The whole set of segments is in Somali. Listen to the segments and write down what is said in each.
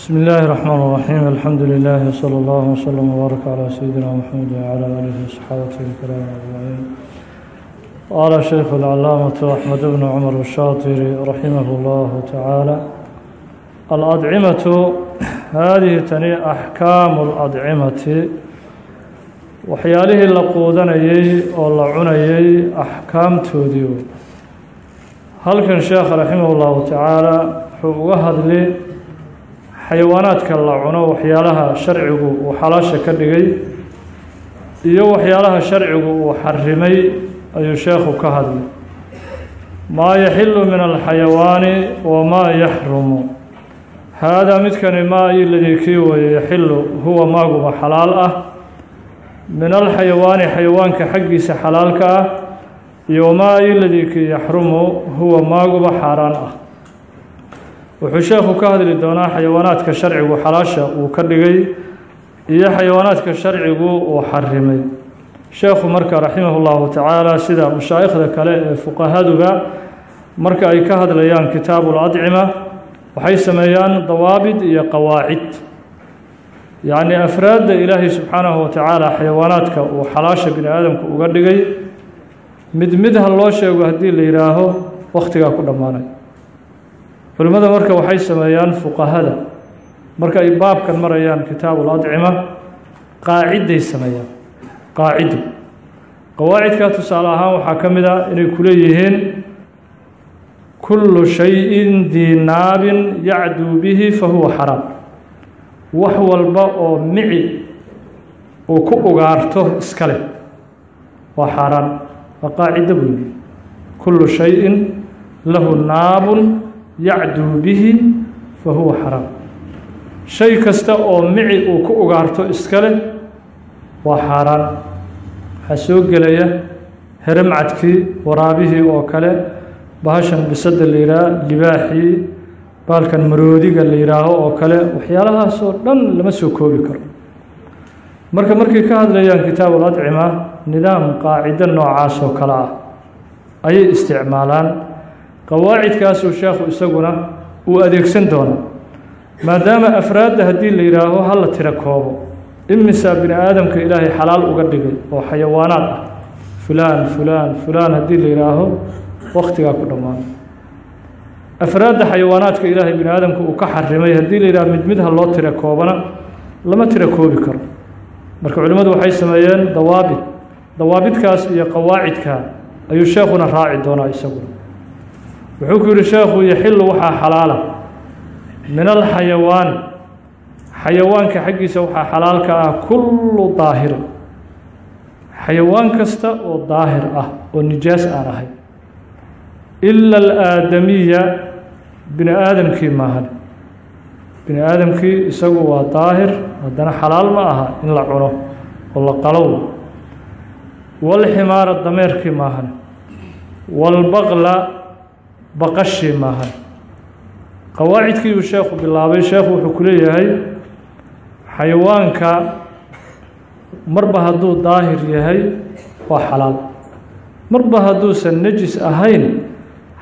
بسم الله الرحمن الرحيم الحمد لله صلى الله وسلم وبارك على سيدنا محمد وعلى آله وصحابته الكرام أجمعين قال الشيخ العلامة أحمد بن عمر الشاطري رحمه الله تعالى الأدعمة هذه تني أحكام الأدعمة waxyaalihii la quudanayey oo la cunayey axkaamtoodii halkan sheekh raximah ullahu tacaala wuxuu uga hadli xayawaanaadka la cuno waxyaalaha sharcigu uu xalaasha ka dhigay iyo waxyaalaha sharcigu uu xarimay ayuu sheekhu ka hadlay. Maa yaxilu min alxayawaani wamaa yaxrumu. Haadaa midkani maa iladii kii weeye yaxilu huwa maaguba xalaal ah. Min alxayawaani xayawaanka xaggiisa xalaalka ah iyo wamaa iladii kii yaxrumu huwa maaguba xaaraan ah wuxuu sheekhu ka hadli doonaa xayawaanaadka sharcigu xalaasha uu ka dhigay iyo xayawaanaadka sharcigu uu xarimay. Sheekhu marka raximah llahu tacaala sida mashaa'ikhda kale ee fuqahaduba marka ay ka hadlayaan kitaabu ladcima waxay sameeyaan dawaabid iyo qawaacid. Yacni afraadda ilaahay subxaanahu watacaala xayawaanaadka uu xalaasha bini aadamku uga dhigay mid mid loo sheego haddii la yidhaaho wakhtigaa ku dhammaanay culimmada marka waxay sameeyaan fuqahada. Marka ay baabkan marayaan kitaabu ladcima qaaciday sameeyaan. Qaacido qawaacidkaa tusaale ahaan waxaa ka mid a inay ku leeyihiin kullu shayin dii naabin yacduu bihi fa huwa xaraam. Wax walba oo mici uu ku ugaarto iska leh waa xaaraan waa qaacido yihi kullu shayin lahu naabun yacduu bihi fa huwa xaraam. Shay kasta oo mici uu ku ugaarto iska leh waa xaaraan. Waxaa soo gelaya heremcadkii waraabihii oo kale bahashan bisada la yidhaah libaaxii baalkan maroodiga la yidhaaho oo kale waxyaalahaasoo dhan lama soo koobi karo. Marka markay ka hadlayaan kitaab uladcima nidaam qaacido noocaas oo kale ah ayay isticmaalaan qawaacidkaasuu sheekhu isaguna uu adeegsan doona maadaama afraadda haddii la yidhaaho hala tiro koobo. Imisaa bini aadamka ilaahay xalaal uga dhigay oo xayawaanaad ah. Fulaan fulaan fulaan haddii la yidhaaho wakhtigaa ku dhammaano afraadda xayawaanaadka ilaahay bini aadamka uu ka xarimay haddii la yidhaho mid mid ha loo tiro koobana lama tiro koobi karo. Marka culimmadu waxay sameeyeen dawaabid dawaabidkaas iyo qawaacidka ayuu sheekhuna raaci doonaa isaguna wuxuu ku yihi sheekhu yaxilu waxaa xalaala. Min alxayawaani xayawaanka xaggiisa waxaa xalaalka ah kullu daahirin xayawaan kasta oo daahir ah oo nijaas aan ahay. Ila alaadamiya bini aadamkii maahan bini aadamkii isagu waa daahir haddana xalaal ma aha in la cuno oo la qalow. Walximaara dameerkii maahan walbaqla baqashii qawaacidkii uu sheekhu bilaabay sheekhu wuxuu ku leeyahay xayawaanka marba hadduu daahir yahay waa xalaal. Marba hadduusan nejis ahayn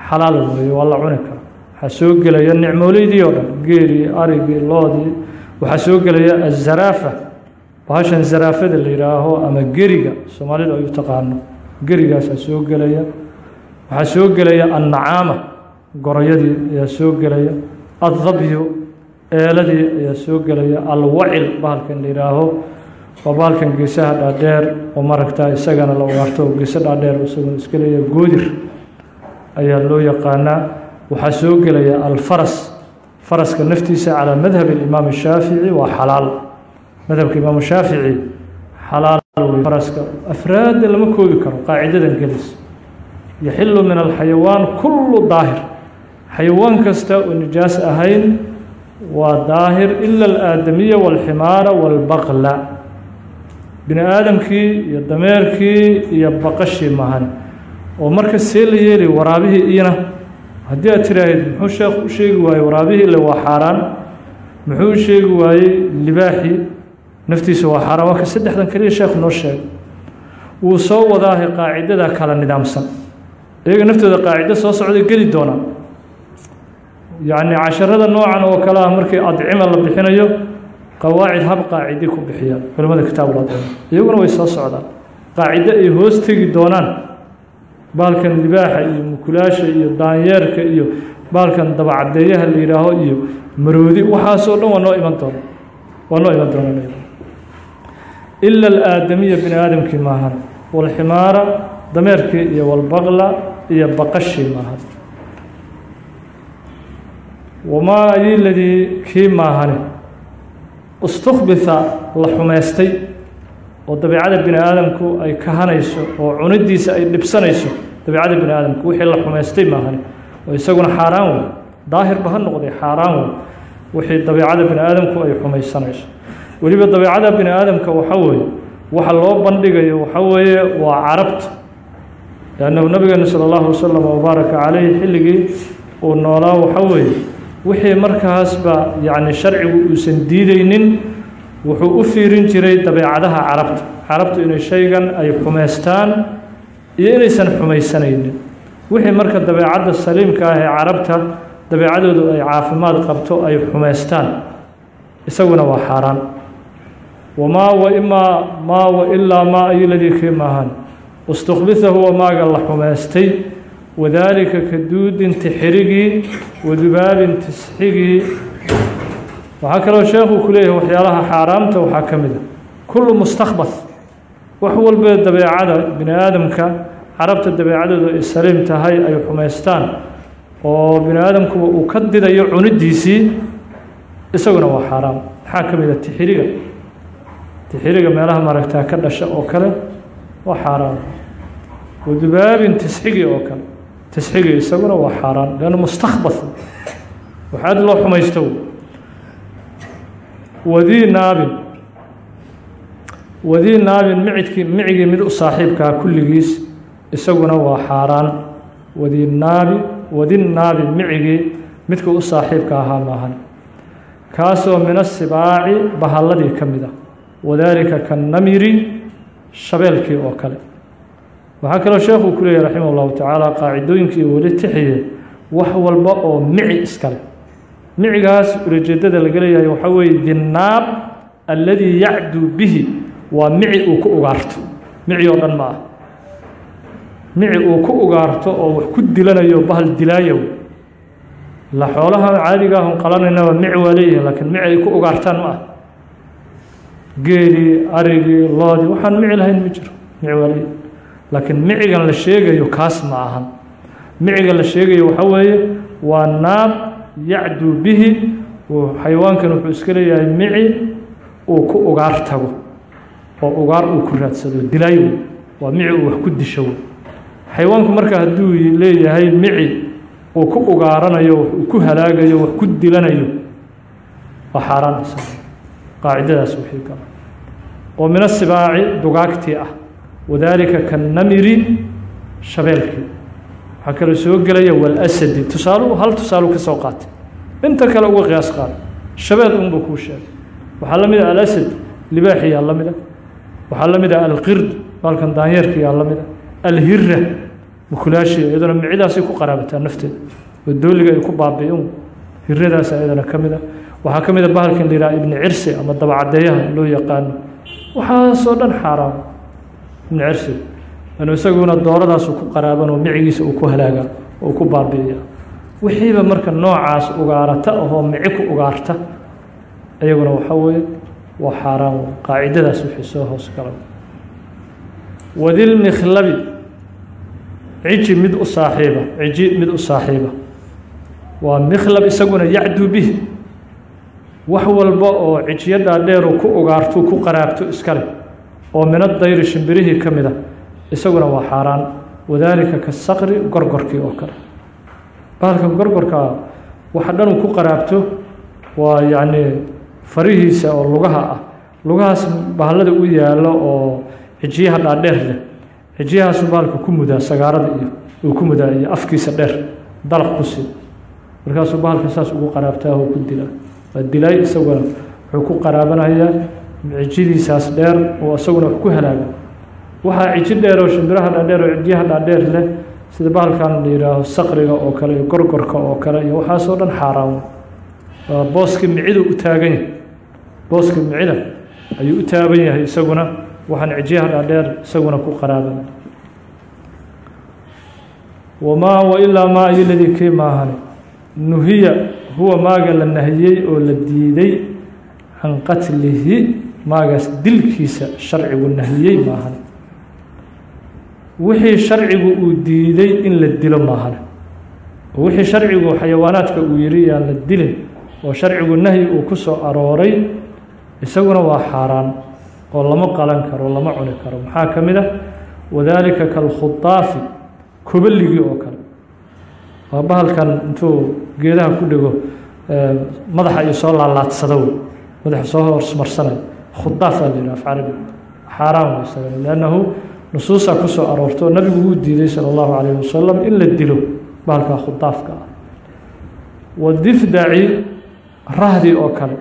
xalaal weeye waa la cuni kara waxaa soo gelaya nicmooleydii oo dhan geelii arigii loodii. Waxaa soo gelaya azaraafa. Bahashan zaraafada la yidhaaho ama geriga soomaalidu ay u taqaano. Gerigaasaa soo gelaya waxaa soo gelaya annacaama gorayadii ayaa soo gelaya addabyu eeladii ayaa soo gelaya alwacil bahalkan la yidhaaho waa bahalkan geesaha dhaadheer oo maragtaa isagana la ugaarto oo dhaadheer isaguna iska leeya goodir ayaa loo yaqaanaa. Waxaa soo gelaya alfaras faraska naftiisa calaa madhab imaam shaafici waa xalaal. Madhabka imaamu shaafici xalaal faraska afraadda lama koobi karo qaacidadan gelis yaxilu min alxayawaan kullu daahir xayawaan kasta oo nijaas ahayn waa daahir ila alaadamiya walximaara walbaqla bini aadamkii iyo dameerkii iyo baqashii mahan oo marka see la yeeli waraabihii iyana haddii aad tiraahid muxuu sheekhu u sheegi waayey waraabihii ile waa xaaraan muxuu u sheegi waayey libaaxii naftiisa waa xaaraan waa ka saddexdan keliya sheekhu noo sheegay wuu soo wadaahay qaacidada kala nidaamsan iyaga naftooda qaacido soo socday geli doonaa yacni casharada noocan oo kale ah markii adcima la bixinayo qawaacid hab qaacidi ku bixiyaan culimada adcima iyaguna way soo socdaan. Qaacido ay hoos tegi doonaan. Baalkan libaaxa iyo mukulaasha iyo daanyeerka iyo baalkan dabacaddeeyaha la yidhaaho iyo maroodi waxaasoo dhan waa noo iman doona. Waa noo iman doona. Ila alaadamiya bini aadamkii maahan. Walximaara dameerkii iyo walbaqla iyo baqashii maahan wamaa ayiladii kii maahane? Istukbitha la xumaystay oo dabiicada bini aadamku ay kahanayso oo cunidiisa ay dhibsanayso dabiicada bini aadamku wixii la xumaystay maahane? Oo isaguna xaaraan wey daahirba ha noqday xaaraan wey wixii dabiicada bini aadamku ay xumaysanayso. Weliba dabiicada bini aadamka waxa weeye waxa loo bandhigayo waxa weeye waa carabta leannahu nabigeenu sala allahu wasalam wabaaraka caleyhi xilligii uu noolaa waxa weeye wixii markaasba yacni sharcigu uusan diideynin wuxuu u fiirin jiray dabeecadaha carabta carabtu inay shaygan ay xumaystaan iyo inaysan xumaysanaynin wixii marka dabeecadda saliimka ah ee carabta dabeecadoodu ay caafimaad qabto ay xumaystaan isaguna waa xaaraan wamaa wa imaa maa wa ilaa maa ayiladii kii maahan istukbihahu wa maaga la xumaystay wadaalika ka duudin tixirigii wadubaabin tisxigii waxaa kaloo sheekhu ku leeyahay waxyaalaha xaaraamta waxaa ka mid a kullu mustakbas wax walbee dabeecada bini aadamka carabta dabeecadoodu ay saliim tahay ay xumaystaan oo bini aadamkuba uu ka didayo cunidiisii isaguna waa xaaraam maxaa ka mid a tixiriga tixiriga meelaha maaragtaa ka dhasha oo kale waa xaaraan wadubaabin tisxigii oo kale. Tisxigii isaguna waa xaaraan leanna mustakbas wax aad loo xumaysto wadii naabin. Wadii naabin micigkii micigii mid u saaxiibkaa kulligiis isaguna waa xaaraan. Wadii naabi wadi naabi micigii midka u saaxiibka ahaa maahan. Kaasoo min asibaaci bahalladii ka mid ah. Wadaalika kannamiri shabeelkii oo kale waxaa kaloo sheekhu ku leeyahy raximah ullahu tacaala qaacidooyinkii weli tixiye wax walba oo mici iskale micigaas ulajeedada laga leeyahay waxaa weeye dinaab alladii yacduu bihi waa mici uu ku ugaarto. Mici oo dhan ma ah mici uu ku ugaarto oo wax ku dilanayo bahal dilaayow la xoolaha caadiga ahun qalanaynaba mici waa leeyihiin laakiin mici ay ku ugaartaan ma ah geelii arigii loodii waxaan mici lahayn ma jiro. Mici waa leeyihiin laakiin micigan la sheegayo kaas ma ahan. Miciga la sheegayo waxa weeye waa naab yacduu bihi xayawaankan wuxuu iska leeyahay mici uu ku ugaar tago oo ugaar uu ku raadsado dilaayo waa mici uu wax ku disho xayawaanku marka hadduu leeyahay mici uu ku ugaaranayo uu ku halaagayo wax ku dilanayo waa xaaraan isaga qaacidadaas wixii gala oo min asibaaci dugaagtii ah wadaalika kannamiri shabeelkii. Waxaa kaloo soo gelaya walasadi tusaalu hal tusaalu ka soo qaatay. Inta kale uga qiyaas qaada shabeel unbuu kuu sheegay. Waxaa la mid ah alasad libaaxiyaa la mida waxaa la mid ah alqird baalkan daanyeerkiyaa la mida alhira mukulaashiya iyaduna micidaasay ku qaraabataa nafteeda. Oo dooliga ay ku baabi'in hiradaas iyadana ka mid a waxaa ka mid a bahalkan la yidhaha ibni cirsi ama dabacaddeeyaha loo yaqaano. Waxaasoo dhan xaaraam ibni cirsi anu isaguna dooradaasu ku qaraaban oo micigiisa uu ku halaaga oo ku baabi'iya. Wixiiba marka noocaas ugaarata ahoo mici ku ugaarta iyaguna waxaa weeye waa xaaraan qaacidadaas wixii soo hoos gala wadilmikhlabi ciji mid u saaxiiba ciji mid u saaxiiba. Waa mikhlab isaguna yacduu bih wax walba oo cijiyadaa dheeru ku ugaartu ku qaraabto iskale oo mina dayri shimbirihii ka mid a isaguna waa xaaraan. Wadaalika kasaqri gorgorkii oo kale. Bahalkan gorgorka waxa dhan uu ku qaraabto waa yacnii farihiisa oo lugaha ah. Lugahaas bahallada u yaallo oo cijiyaha dhaadheer leh. Cijiyahaasu bahalka ku mudaa sagaarada iyo uu ku mudaa iyo afkiisa dheer dalaq ku sii markaasuu bahalka saas ugu qaraabtaa oo ku dilaa. Waa dilaay isaguna wuxuu ku qaraabanayaa cijidiisaas dheer oo isaguna wax ku halaaga waxaa ciji dheer oo shimbiraha dhaadheer oo cijiyaha dhaadheer leh sida bahalkan la yihaaho saqriga oo kale iyo gorgorka oo kale iyo waxaasoo dhan xaaraan waa booskii micidu u taagan yahay. Booskii micida ayuu u taaban yahay isaguna waxaan cijiyaha dhaadheer isaguna ku qaraaban wamaa wailaa maa iyo ladii kii maahane. Nuhiya huwa maaga la nahiyey oo la diiday can qatlihi maagaas dilkiisa sharcigu nahiyey maahan. Wixii sharcigu uu diiday in la dilo maahan. Oo wixii sharcigu xayawaanaadka uu yihi yaan la dilin oo sharcigu nahyi uu ku soo arooray isaguna waa xaaraan oo lama qalan karo lama cuni karo. Maxaa ka mid ah? Wadaalika kalkhudaafi kobaligii oo kale. Waa bahalkan intuu geedaha ku dhego madaxa iyo soo laalaadsada madaxa soo horsmarsanay khudaaf aa la yidhaha af carabi xaaraan liannahu nusuusaa ku soo aroorto nabigu wuu diiday sala allahu calayh wasalam in la dilo bahalkaa khudaafka. Ah wadifdaci rahdi oo kale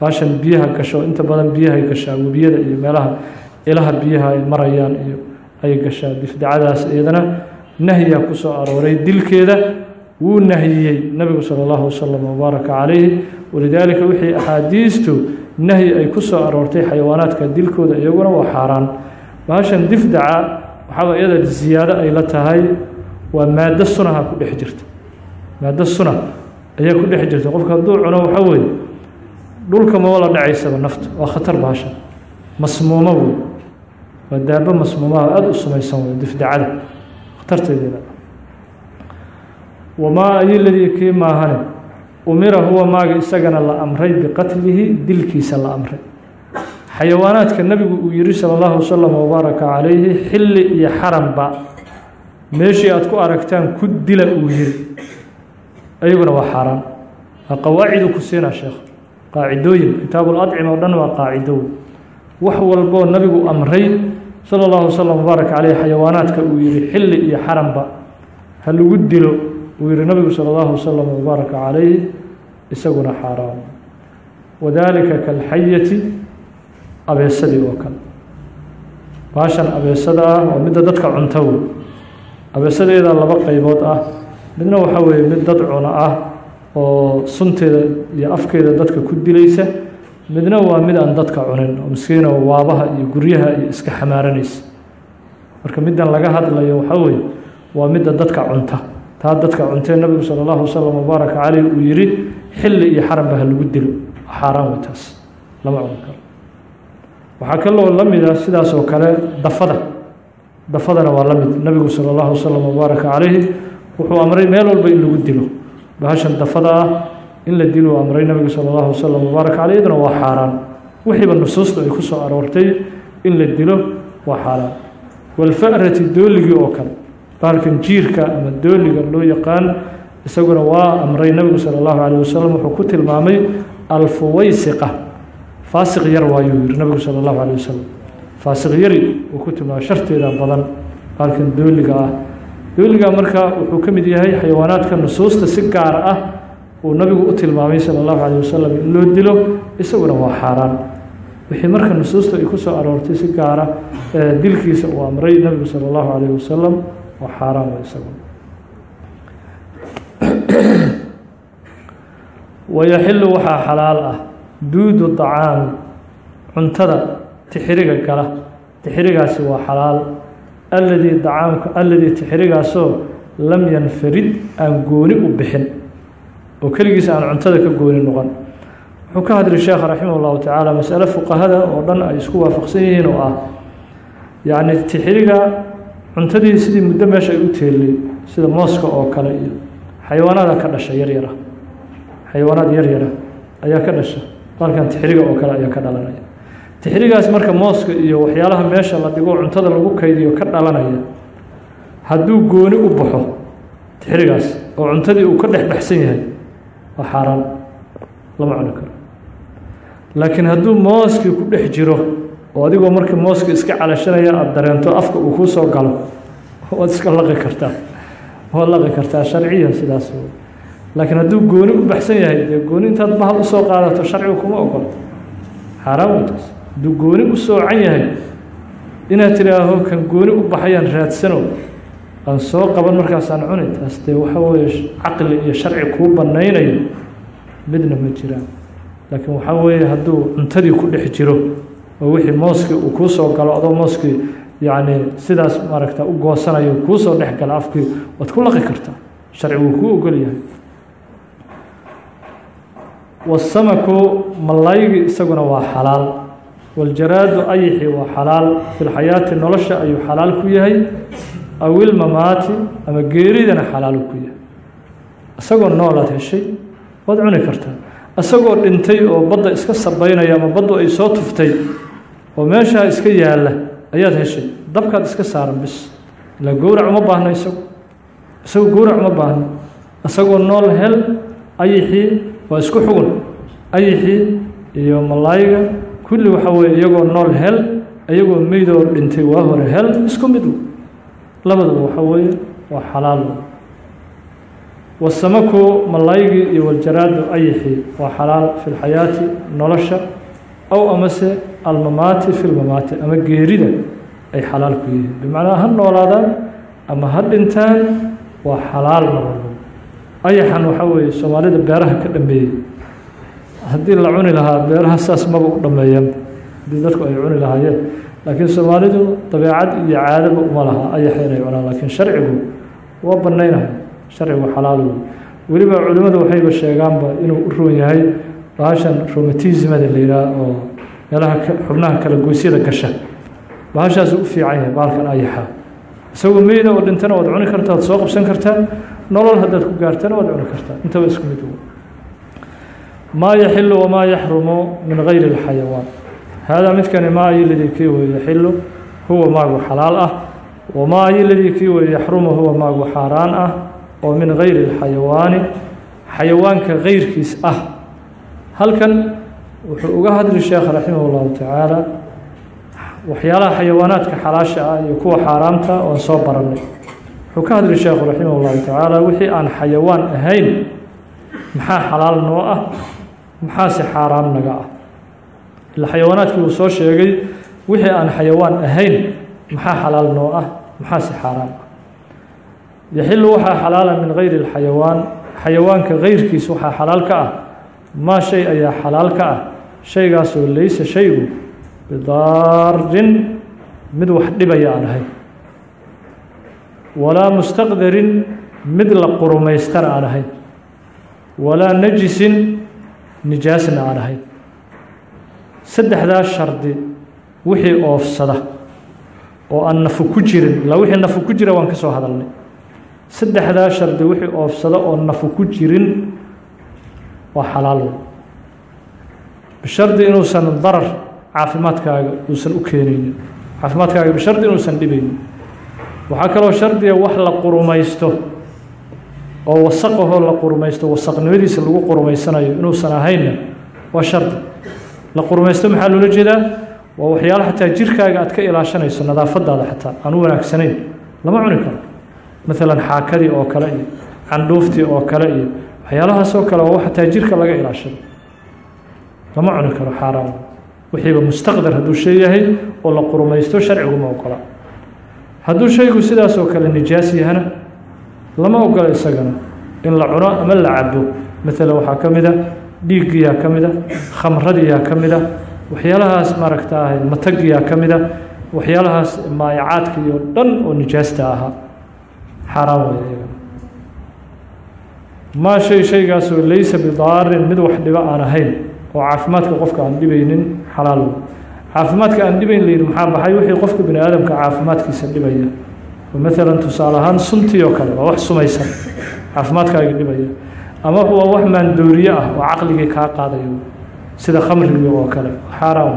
baashan biyaha gasho inta badan biyahay gashaa webiyada iyo meelaha ilaha biyaha ay marayaan iyo ay gashaa difdacadaas iyadana nahyaa ku soo arooray dilkeeda wuu nahiyey nabigu salى اllahu waslm wbaaraka calayhi walidaalika wixii axaadiistu nahyi ay ku soo aroortay xayawaanaadka dilkooda iyaguna waa xaaraan. Bahashan difdaca waxaaba iyada ziyaado ay la tahay waa maado sunaha ku dhex jirta. Maado suna ayaa ku dhex jirta. Qofka hadduu cuno waxaa weeye dhulka maba la dhacaysaba nafta waa khatar bahashan. Masmuumo wey waa daabo masmuumaha aada u sumaysan wey difdacada khatarteedeeda wamaa ayi ladii kii maahane umira huwa maaga isagana la amray biqatlihi dilkiisa la amray xayawaanaadka nebigu uu yihi salى اllahu wasalam wbaaraka calayhi xilli iyo xaranba meeshii aad ku aragtaan ku dila uu yihi ayaguna waa xaaraan waa qawaacidu ku siinaa sheekh qaacidooyin kitaabuladcima o dhan waa qaacido wax walboo nabigu amray salى اllahu wasalam wbaaraka caleyh xayawaanaadka uu yihi xilli iyo xaranba ha lagu dilo uu yihi nabigu salى اllahu wasalam wbaaraka calayh isaguna xaaraan wadalika kalxayati abeesadii oo kale. Baashan abeesada ah waa midda dadka cunta wey abeesadeeda laba qeybood ah. Midna waxaa weeye mid dad cuno ah oo sunteeda iyo afkeeda dadka ku dilaysa. Midna waa mid aan dadka cunin oo miskiina waabaha iyo guryaha iyo iska xamaaranaysa marka middan laga hadlayo waxaa weeye waa midda dadka cunta taa dadka cuntee nabigu salى اllahu wasalam wbaaraka caleyh uu yihi xilli iyo xaranba ha lagu dilo xaaraan wey taas lama cuni karo waxaa kaloo la mida sidaas oo kale dafada dafadana waa la mid nabigu salى اllahu wasalam wbaaraka calayhi wuxuu amray meel walba in lagu dilo bahashan dafada ah in la dilo amray nabigu salى اllahu wasalam wbaaraka caleyh iyaduna waa xaaraan wixiiba nusuusta ay ku soo aroortay in la dilo waa xaaraan walfa'rati dooligii oo kale bahalkan jiirka ama dooliga loo yaqaan isaguna waa amray nabigu salى اllahu alيه wasalam wuxuu ku tilmaamay alfuwaysiqa faasiq yar waayuu yihi nabigu salى اllahu alيه wasalam faasiq yari uu ku tilmaamay sharteeda badan bahalkan dooliga ah dooliga marka wuxuu ka mid yahay xayawaanaadka nusuusta si gaar ah uu nabigu u tilmaamay salى اllahu alيه wasalam in loo dilo isaguna waa xaaraan wixii marka nusuusta ay ku soo aroortay si gaara dilkiisa uu amray nabigu salى اllahu alيه wasalam waa xaaraan wa isagu. Wayaxilu waxaa xalaal ah duudu طacaami cuntada tixiriga gala. Tixirigaasi waa xalaal. Aladii acaamka aladii tixirigaasoo lam yanfarid aan gooni u bixin. Oo keligiis aan cuntada ka gooni noqon. Wuxuu ka hadli sheekh raximah اllahu tacaala masale fuqahada oo dhan ay isku waafaqsan yihiin oo ah yacni tixiriga cuntadii sidii muddo meesha ay u teelay sida mooska oo kale iyo xayawaanaada ka dhasha yaryara xayawaanaad yaryara ayaa ka dhasha balkan tixiriga oo kale ayaa ka dhalanaya. Tixirigaas marka mooska iyo waxyaalaha meesha la dhigo cuntada lagu kaydiyo ka dhalanaya hadduu gooni u baxo tixirigaas oo cuntadii uu ka dhex baxsan yahay waa xaaraan lama cuni karo. Laakiin hadduu mooskii ku dhex jiro oo adigoo marka mooska iska calashanaya aada dareento afka uu kuu soo galo waad iska laqi kartaa waad laqi kartaa sharciyan sidaas laakiin hadduu gooni u baxsan yahay dee gooni intaad bahal u soo qaadato sharcigu kuma ogolto xaaraan wataas hadduu gooni u soocan yahay inaad tidhaaho kan gooni u baxayaan raadsano aan soo qaban markaasaan cuni taas dee waxa weeye caqli iyo sharci kuu banaynayo midna ma jiraan. Laakiin waxaa weeye hadduu cuntadii ku dhex jiro oo wixii mooskii uu kuu soo galo adoo mooskii yacni sidaas maaragta u goosanayo kuu soo dhex gala afkii waad ku laqi kartaa sharci wuu kuu ogol yahay. Wasamaku malaygi isaguna waa xalaal. Waljaraadu ayixi waa xalaal. Fi lxayaati nolosha ayuu xalaal ku yahay. Aw ilmamaati ama geeridana xalaal ku yahay. Isagoo noolaad heshay waad cuni kartaa. Isagoo dhintay oo badda iska sabaynaya ama baddu ay soo tuftay oo meeshaa iska yaalla ayaad heshay. Dabkaad iska saaran bis. Ilaa gowrac uma baahno isagu. Isagu gowrac uma baahno isagoo nool hel ayixii waa isku xugun ayixii iyo malaayiga. Kulli waxa weeye iyagoo nool hel iyagoo meydoo dhintay waa hore hel isku mid labaduba waxa weeye waa xalaal. Wasamaku malaygii iyo waljaraadu ayixii waa xalaal fi lxayaati nolosha aw amase almamaati fi lmamaati ama geerida ay xalaal ku yihiin bimacnaa ha noolaadaan ama ha dhintaan waa xalaal nabado ayaxan waxaa weeye soomaalida beeraha ka dhameeyey haddii la cuni lahaa beeraha saas maba u dhameeyeen haddii dadku ay cuni lahaayeen laakiin soomaalidu dabeecad iyo caadaba uma laha ayaxa inay cunaan laakiin sharcigu waa banaynaya sharcigu xalaal weliba culimmadu waxayba sheegaanba inuu u roon yahay bahashan romatismada la yidhaah oo meelaha xubnaha kala goysyada gasha. Bahashaasu u fiican yahay baalkan ayaxa isagoo meyda oo dhintana waad cuni kartaa waad soo qabsan kartaa nolol haddaad ku gaartana waad cuni kartaa. Intaba isku mid maa yaxilu wamaa yaxrumu min gayri اlxayawaan haadaa midkani maa ayiladii kii wey yaxilu huwa maagu xalaal ah. Wamaa ayiladii kii wey yaxrumu huwa maagu xaaraan ah. Oo min gayri اlxayawaani xayawaanka gayrkiis ah halkan wuxuu uga hadli sheekh raximah llahu tacaala waxyaalaha xayawaanaadka xalaasha ah iyo kuwa xaaraamta oon soo barannay. Wuxuu ka hadli sheekhu raximah llahu tacaala wixii aan xayawaan ahayn maxaa xalaal noo ah maxaase xaaraam naga ah? Ila xayawaanaadkii uu soo sheegay wixii aan xayawaan ahayn maxaa xalaal noo ah maxaase xaaraam ah? Yaxilu waxaa xalaala min gayri اlxayawaan xayawaanka gayrkiis waxaa xalaal ka ah maa shay ayaa xalaal ka ah shaygaasoo laysa shaygu bidaarin mid wax dhibaya aan ahayn walaa mustaqdarin mid la qurumaystana aan ahayn walaa najisin nijaasna aan ahayn saddexdaas shardi wixii oofsada oo aan nafu ku jirin. Ilaa wixii nafu ku jira waan ka soo hadalnay. Saddexdaas shardi wixii oofsada oo nafu ku jirin waa xalaal. Bishardi inuusan darar caafimaadkaaga uusan u keenaynin. Caafimaadkaaga bishardi inuusan dhibaynin waxaa kaloo shardiga wax la qurumaysto oo wasaqahoo la qurumaysto wasaqnimadiisa lagu qurumaysanayo inuusan ahaynna waa shardi. La qurumaysto maxaa loola jeedaa? Waa waxyaalo xataa jirkaaga aad ka ilaashanayso nadaafadaada xataa aan u wanaagsanayn. Lama cuni karo. Maalan xaakadii oo kale iyo candhuuftii oo kale iyo waxyaalahaasoo kale waa xataa jirka laga ilaashado. Lama cuni karo xaaraam. Wixiiba mustaqdar hadduu shay yahay oo la qurumaysto sharciguma ogola. Hadduu shaygu sidaas oo kale nijaas yahana lama ogola isagana in la cuno ama la cabo maalan waxaa ka mid a dhiiggiyaa ka mid a khamradiyaa ka mid a waxyaalahaas maaragta ahay matagiyaa ka mid a waxyaalahaas maayacaadka iyo dhan oo nijaasta ahaa. Xaaraan wey iyagana maa shay shaygaasoo laysa bidaarin mid wax dhibo aan ahayn oo caafimaadka qofka aan dhibaynin xalaal. Caafimaadka aan dhibayn layidhi maxaa baxay? Wixii qofka bini aadamka caafimaadkiisa dhibaya. Oo maalan tusaale ahaan suntii oo kale waa wax sumaysan caafimaadkaaga dhibaya. Ama waa wax maandooriye ah oo caqligii kaa qaadayo sida khamrigii oo kale xaaraam.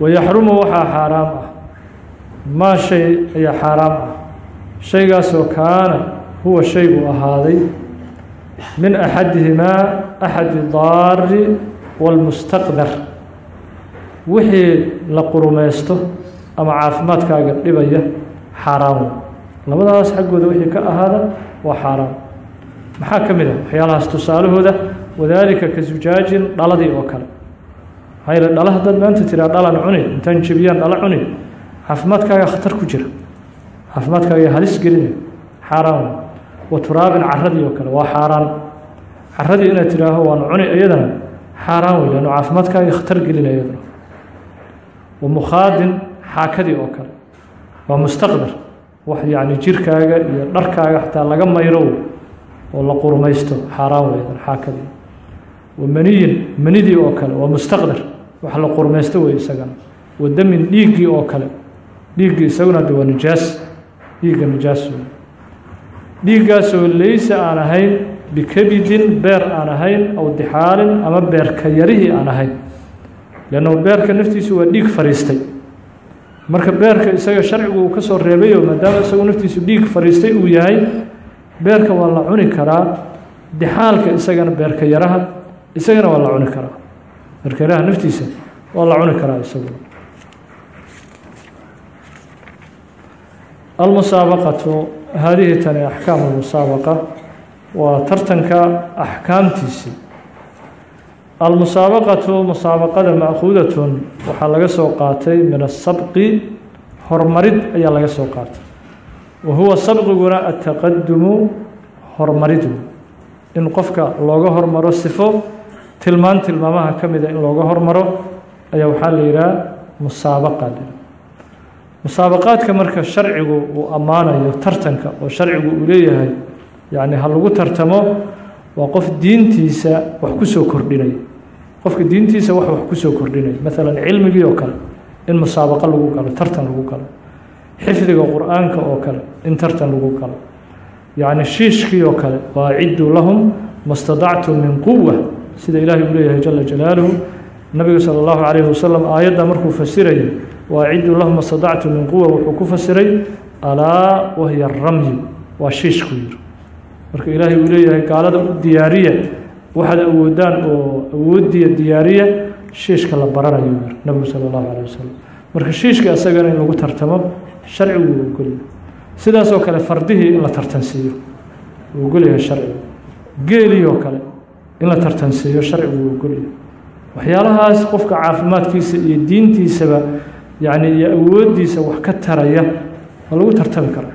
Wayaxrumu waxaa xaaraam ah. Maa shay ayaa xaaraam ah. Shaygaasoo kaana huwa shaygu ahaaday min axadihimaa axadi daari wاlmustaqdar wixii la qurumaysto ama caafimaadkaaga dhibaya xaaraam labadaas xaggooda wixii ka ahaada waa xaaraam maxaa ka mid a waxyaalahaas tusaalahooda? Wadaalika ka sujaajin dhaladii oo kale. Maxaa yeele haddaad maanta tiraa dhalan cuni intaan jebiyaan dhala cuni. Caafimaadkaaga khatar ku jira. Caafimaadkaaga halis gelina xaaraan wa turaabin caradii oo kale waa xaaraan. Caradii inaad tidhaaho waan cuni iyadana xaaraan wey lannu caafimaadkaaga khatar gelina iyadana. Wa mukhaadin xaakadii oo kale waa mustaqdar wax yacni jirkaaga iyo dharkaaga xataa laga mayrow oo la qurmaysto xaaraan weydan xaakadii wa maniyin manidii oo kale waa mustaqdar wax la qurmaysto wey isagana. Wa damin dhiiggii dhiiggaasoo laysa aan ahayn bikabidin beer aan ahayn aw dixaalin ama beerka yarihii aan ahayn. Leannu beerka naftiisu waa dhiig fadhiistay marka beerka isaga sharcigu uu ka soo reebayo maadaama isagu naftiisu dhiig fadhiistay uu yahay beerka waa la cuni karaa dixaalka isagana beerka yaraha isagana waa la cuni karaa. Beerka yaraha naftiisa waa la cuni karaa isaguna almusaabaqatu haadihi tani axkaamu lmusaabaqa waa tartanka axkaamtiisii almusaabaqatu musaabaqada ma'khuudatun waxaa laga soo qaatay min asabqi horumarid ayaa laga soo qaatay wa huwa sabqiguna ataqadumu horumaridu in qofka looga hormaro sifo tilmaan tilmaamaha ka mida in looga hormaro ayaa waxaa la yidhaha musaabaqa musaabaqaadka marka sharcigu uu ammaanayo tartanka oo sharcigu uu leeyahay yacni ha lagu tartamo waa qof diintiisa wax ku soo kordhinaya qofka diintiisa wax wax ku soo kordhinaya maalan cilmigii oo kale in musaabaqo lagu galo tartan lagu galo. Xifdiga qur'aanka oo kale in tartan lagu galo. Yacni shiishkii oo kale waa aciddu lahum mastadactum min quwa sida ilaahay uu leeyahay jala jalaaluhu nabiga sala allahu calayhi wasalam aayadda markuu fasirayay waa aciddu lahum mastadactum min quwa wuxuu ku fasiray alaa wahiya ramyu waa shiishku yiri marka ilaahay uu leeyahay gaalada u diyaariya waxaad awoodaan oo awoodiya diyaariya shiishka la baranayo yiri nabigu sala allahu calayh wasalam marka shiishka isagana in lagu tartamo sharcigu uu ogolyahay sidaasoo kale fardihii in la tartansiiyo uu ogolyahay sharcigu geelii oo kale in la tartansiiyo sharcigu uu ogolyahay waxyaalahaas qofka caafimaadkiisa iyo diintiisaba yacni iyo awooddiisa wax ka taraya waa lagu tartami karaa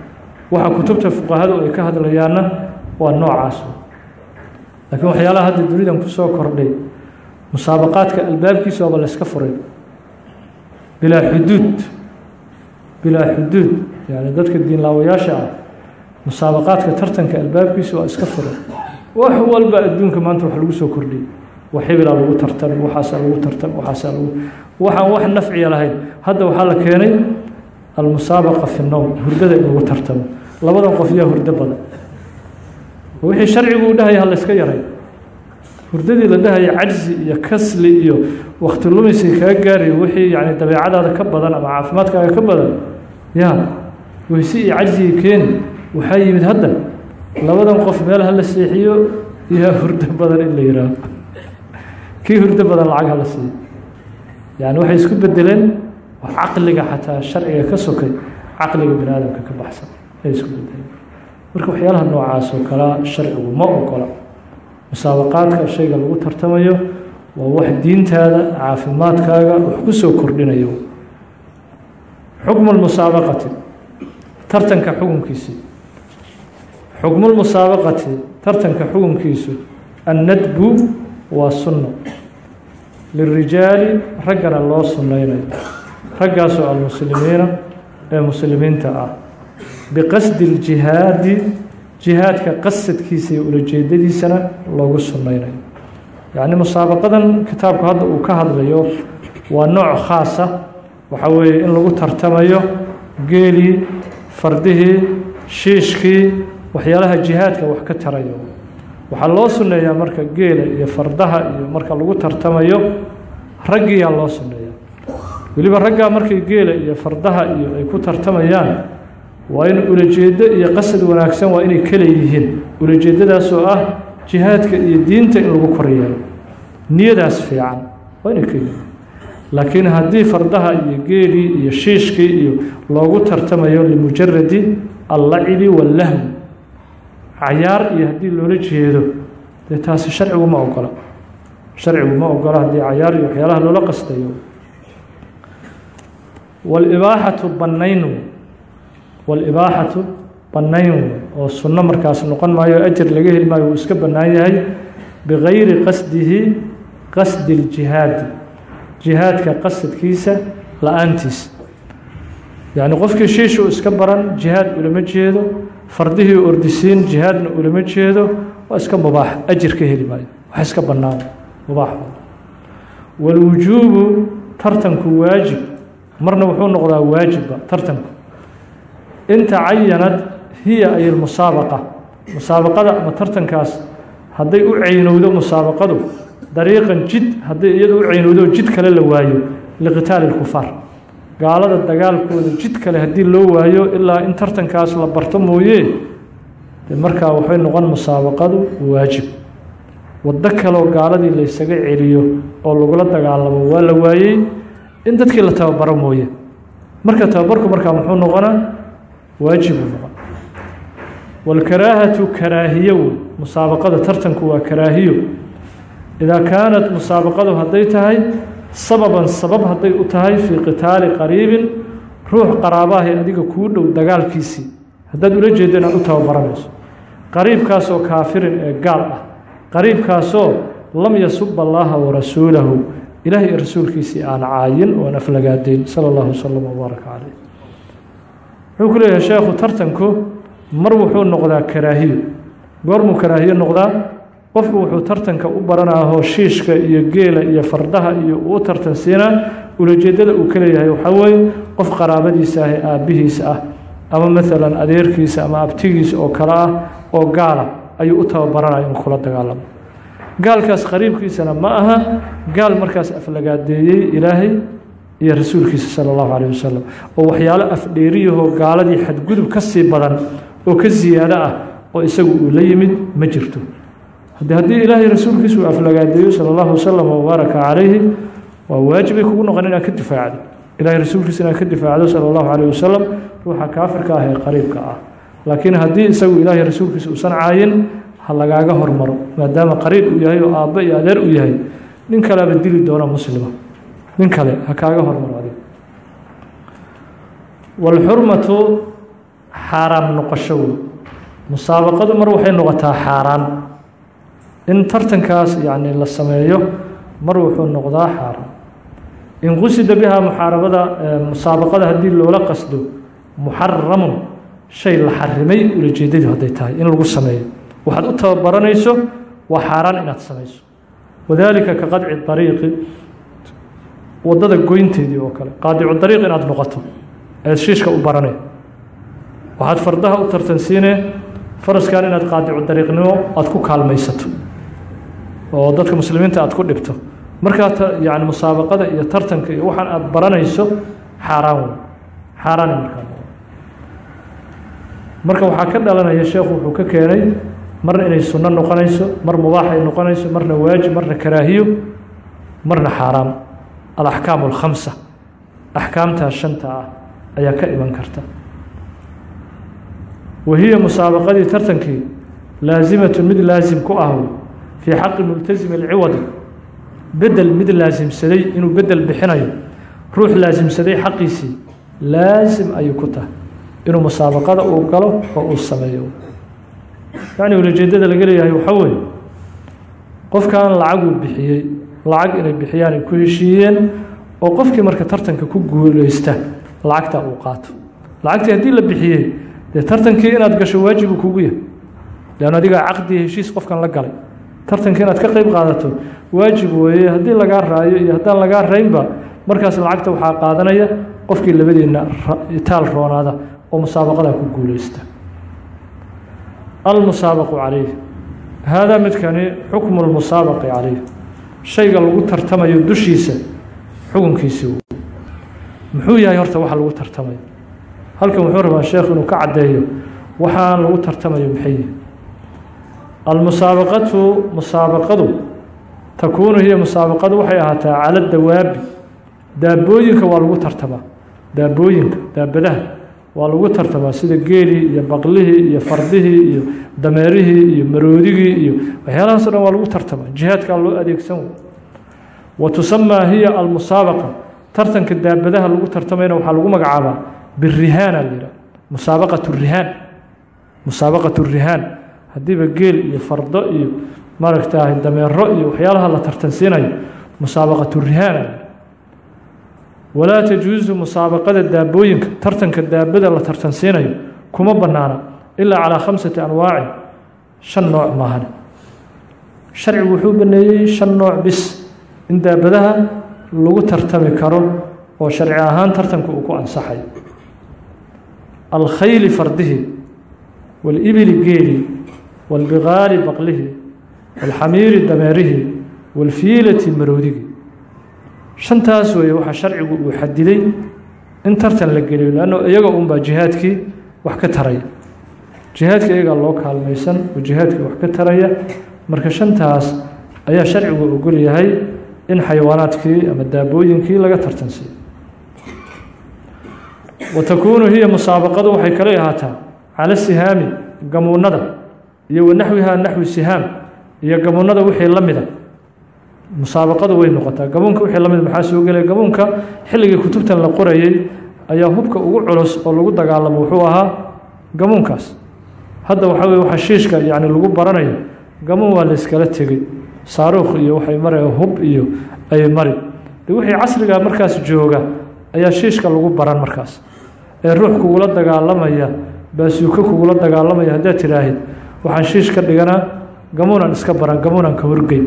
waxa kutubta fuqahadu ay ka hadlayaanna waa noocaas. Laakiin waxyaalaha hadda dunidan ku soo kordhay musaabaqaadka albaabkiisa waaba layska furay. Bilaa xuduud bilaa xuduud yani dadka diinlaawayaasha ah musaabaqaadka tartanka albaabkiisa waa iska furay. Wax walba adduunka maanta wax lagu soo kordhiyey wax hebelaa lagu tartami waxaasaa lagu tartami waxaasaa lagu waxaan wax nafciya lahayn. Hadda waxaa la keenay almusaabaqa fi nowm hurdada in lagu tartamo labadan qof yaa hurdo badan. Wixii sharcigu u dhahaya ha la yska yaray. Hurdadii la dhahaya cajzi iyo kasli iyo wakti lumisay kaa gaarayo wixii yani dabeecadaada ka badan ama caafimaadkaaga ka badan ya weyse iyo cajzigii keeni waxaa yimid hadda labadan qof meel hala seexiyo yaa hurdo badan in la yihaaho kii hurdo badan lacag hala siiyo yani waxay isku bedeleen caqliga xataa sharciga ka sokay caqliga bani aadamka ka baxsan ay isku bedeleen marka waxyaalaha noocaas oo sharcigu ma ogola. Musaabaqaadka shayga lagu tartamayo waa wax diintaada caafimaadkaaga wax ku soo kordhinayo. Xukmu lmusaabaqati tartanka xukunkiisii xukmulmusaabaqati tartanka xukunkiisu annadbu waa sunno lirijaali raggana loo sunnaynayo raggaasoo almuslimiina ee muslimiinta ah biqasdi اljihaadi jihaadka qasadkiisa iyo ulajeedadiisana loogu sunnaynayo yacni musaabaqadan kitaabku hadda uu ka hadlayo waa nooc khaasa waxaa weeye in lagu tartamayo geelii fardihii shiishkii waxyaalaha jihaadka wax ka tarayo waxaa loo sunneeyaa marka geela iyo fardaha iyo marka lagu tartamayo raggiyaa loo sunneeyaa. Weliba raggaa markay geela iyo fardaha iyo ay ku tartamayaan waa in ulajeeddo iyo qasad wanaagsan waa inay kala yihiin. Ulajeeddadaasoo ah jihaadka iyo diinta in lagu koryeelo niyadaas fiican waa inay ka yihiin. Laakiin haddii fardaha iyo geelii iyo shiishkii iyo loogu tartamayo limujaradi allacibi wallahwi cayaar iyo haddii loola jeedo dee taasi sharcigu ma ogola. Sharcigu ma ogola haddii cayaar iyo waxyaalaha loola qastayo. Walibaaxatu bannaynu wاlibaaxatu bannayn oo sunno markaas noqon maayo ajar laga heli maayo wuu iska bannaan yahay bigayri qasdihi qasdi اljihaadi jihaadka qasadkiisa la'aantiisa yacni qofkii shiishu iska baran jihaad ulama jeedo fardihii ordisiin jihaadna ulama jeedo waa iska mubaax ajir ka heli maayo. Wax iska bannaan mubaax. Wاlwujuubu tartanku waajib. Marna wuxuu noqdaa waajibba tartanku. In tacayanad hiya ay musaabaqa. Musaabaqada ama tartankaas hadday u ceynowdo musaabaqadu dariiqan jid hadday iyadu u ceynowdo jid kale la waayo liqitaali اlkufaar gaalada dagaalkooda jid kale haddii loo waayo ilaa in tartankaas la barto mooye de markaa waxay noqon musaabaqadu waajib. Waddo kaleoo gaaladii laysaga celiyo oo lagula dagaalamo waa la waayey in dadkii la tababaro mooye. Marka tababarku markaa muxuu noqonaa waajibuu noqon. Wاlkaraahatu karaahiyo wey musaabaqada tartanku waa karaahiyo. Idaa kaanat musaabaqadu hadday tahay sababan sabab hadday u tahay fii qitaali qariibin ruux qaraabahay adiga kuu dhow dagaalkiisii. Haddaad ula jeedo inaad u tababaranayso. Qariibkaasoo kaafirin ee gaal ah. Qariibkaasoo lam yasub allaha warasuulahu ilaah iyo rasuulkiisii aan caayin oan aflagaadayn sala allahu wasalam wbaaraka caleyh wuxuu ku leeyahay sheekhu tartanku mar wuxuu noqdaa karaahiyo. Goormuu karaahiyo noqdaa qofku wuxuu tartanka u baranaahoo shiishka iyo geela iyo fardaha iyo uu tartan siinaa ulajeedada uu ka leeyahay waxaa weeye qof qaraabadiisa ah ee aabbihiisa ah ama maalan adeerkiisa ama abtigiisa oo kale ah oo gaala ayuu u tababaranaya inuu kula dagaalamo. Gaalkaas qariibkiisana ma aha gaal markaas aflagaadeeyey ilaahay iyo rasuulkiisa sala allahu calayh wasalam oo waxyaalo afdheeriyahoo gaaladii xadgudub ka sii badan oo ka siyaado ah oo isagu uu la yimid ma jirto haddii ilaahay rasuulkiisa uu aflagaadeeyo sala allahu wasalam wabaaraka calayhi waa waajibay kugu noqon inaad ka difaacdo ilahay rasuulkiisa inaad ka difaacdo sala allahu calayh wasalam ruuxa kaafirka ah ee qariibka ah. Laakiin haddii isagu ilaahay rasuulkiisa uusan caayin ha lagaaga hormaro maadaama qariib uu yahay oo aabbo iyo adeer uu yahay nin kaleaba dili doona muslima. Nin kale ha kaaga hormaro adig walxurmatu xaaraam noqosho wey musaabaqadu mar waxay noqotaa xaaraan in tartankaas yacni la sameeyo mar wuxuu noqdaa xaaraan. In qusida bihaa muxaarabada musaabaqada haddii loola qasdo muxaramun shay la xarimay ulajeedadu hadday tahay in lagu sameeyo. Waxaad u tababaranayso waa xaaraan inaad samayso. Wadaalika ka qadci dariiqi waddada goynteedii oo kale. Qaadicu dariiq inaad noqoto eed shiishka u baranay waxaad fardaha u tartansiinee faraskan inaad qaadicu dariiqnimo aada ku kaalmaysato oo dadka muslimiinta aad ku dhibto markaa yani musaabaqada iyo tartanka iyo waxaan aada baranayso xaaraan wey xaaraani markaa. Marka waxaa ka dhalanaya sheekhu wuxuu ka keenay marna inay sunno noqonayso mar mubaax ay noqonayso marna waajib marna karaahiyo marna xaaraam. Alaxkaamu alkhamsa axkaamtaa shanta ah ayaa ka iman karta. Wahiya musaabaqadii tartankii laasimatun mid laasim ku ah fii xaqi multasimi alciwadi bedel mid laasimsaday inuu bedel bixinayo ruux laasimsaday xaqiisii laasim ayuu ku tahay inuu musaabaqada uu galo oo uu sameeyo yacni ulajeedada laga leeyahay waxaa weeye qofkan lacaguu bixiyey lacag inay bixiyaan ay ku heshiiyeen oo qofkii marka tartanka ku guuleysta lacagta uu qaato lacagtii haddii la bixiyey dee tartankii inaad gasho waajibu kugu yahay leann adigaa caqdi heshiis qofkan la galay tartankii inaad ka qeyb qaadato waajib weeye. Haddii lagaa raayo iyo haddaan lagaa raynba markaas lacagta waxaa qaadanaya qofkii labadiina taal roonaada oo musaabaqada ku guuleysta almusaabaqu calayh. Haadaa midkani xukmu lmusaabaqi calayh. Shayga lagu tartamayo dushiisa xukunkiisii muxuu yahay horta waxa lagu tartamayo halkan wuxuu rabaa sheekhu inuu ka caddeeyo waxaan lagu tartamayo maxay almusaabaqatu musaabaqadu. Takuunu hiya musaabaqadu waxay ahaataa cala dawaabi. Daabooyinka waa lagu tartamaa daabooyinka daabadaha waa lagu tartamaa sida geelii iyo baqlihii iyo fardihii iyo dameerihii iyo maroodigii iyo waxyaalahaasoo dhan waa lagu tartamaa jihaadkaa loo adeegsan. Wa tusamaa hiya almusaabaqa. Tartanka daabadaha lagu tartamayna waxaa lagu magacaabaa birihaana la yidhaha musaabaqatu rihaan. Musaabaqatu rihaan haddiiba geel iyo fardo iyo maaragta dameero iyo waxyaalaha la tartansiinayo musaabaqatu rihaana walaa tajuusu musaabaqada daabooyinka tartanka daabada la tartansiinayo kuma bannaana ilaa calaa khamsati anwaacin shan nooc maahan. Sharcigu wuxuu baneeyey shan nooc bis in daabadaha lagu tartami karo oo sharci ahaan tartanka uu ku ansaxay. Alkhayli fardihi wاlibili geeli wاlbigaali baqlihi wاlxamiiri dameerihi wاlfiilati maroodigi shantaas weeye waxaa sharcigu uu xadiday in tartan la geliyo lanno iyaga unbaa jihaadkii wax ka taraya jihaadka iyagaa loo kaalmaysan oo jihaadkii wax ka taraya marka shantaas ayaa sharcigu ogol yahay in xayawaanaadkii ama daabooyinkii laga tartansiiyo wa takuunu hiya musaabaqadu waxay kala ahaataa cala sihaami gamuunada iyo wa naxwihaa naxwi sihaam iyo gamuunada wixii la mida. Musaabaqadu way noqotaa. Gabuunka wixii la mid maxaa soo gelaya? Gabuunka xilligii kutubtan la qorayey ayaa hubka ugu culus oo lagu dagaalamo wuxuu ahaa gamuunkaas hadda waxaa weye xashiishka yacni lagu baranayo gamuun waa la iskala tegey. Saaruukh iyo waxay mara hub iyo ay mari. De wixii casriga markaas jooga ayaa shiishka lagu baran markaas. Ee ruux kugula dagaalamaya baasuuko kugula dagaalamaya haddaad tidhaahid waxaan shiish ka dhiganaa gamuunaan iska baran gamuunaan ka horgey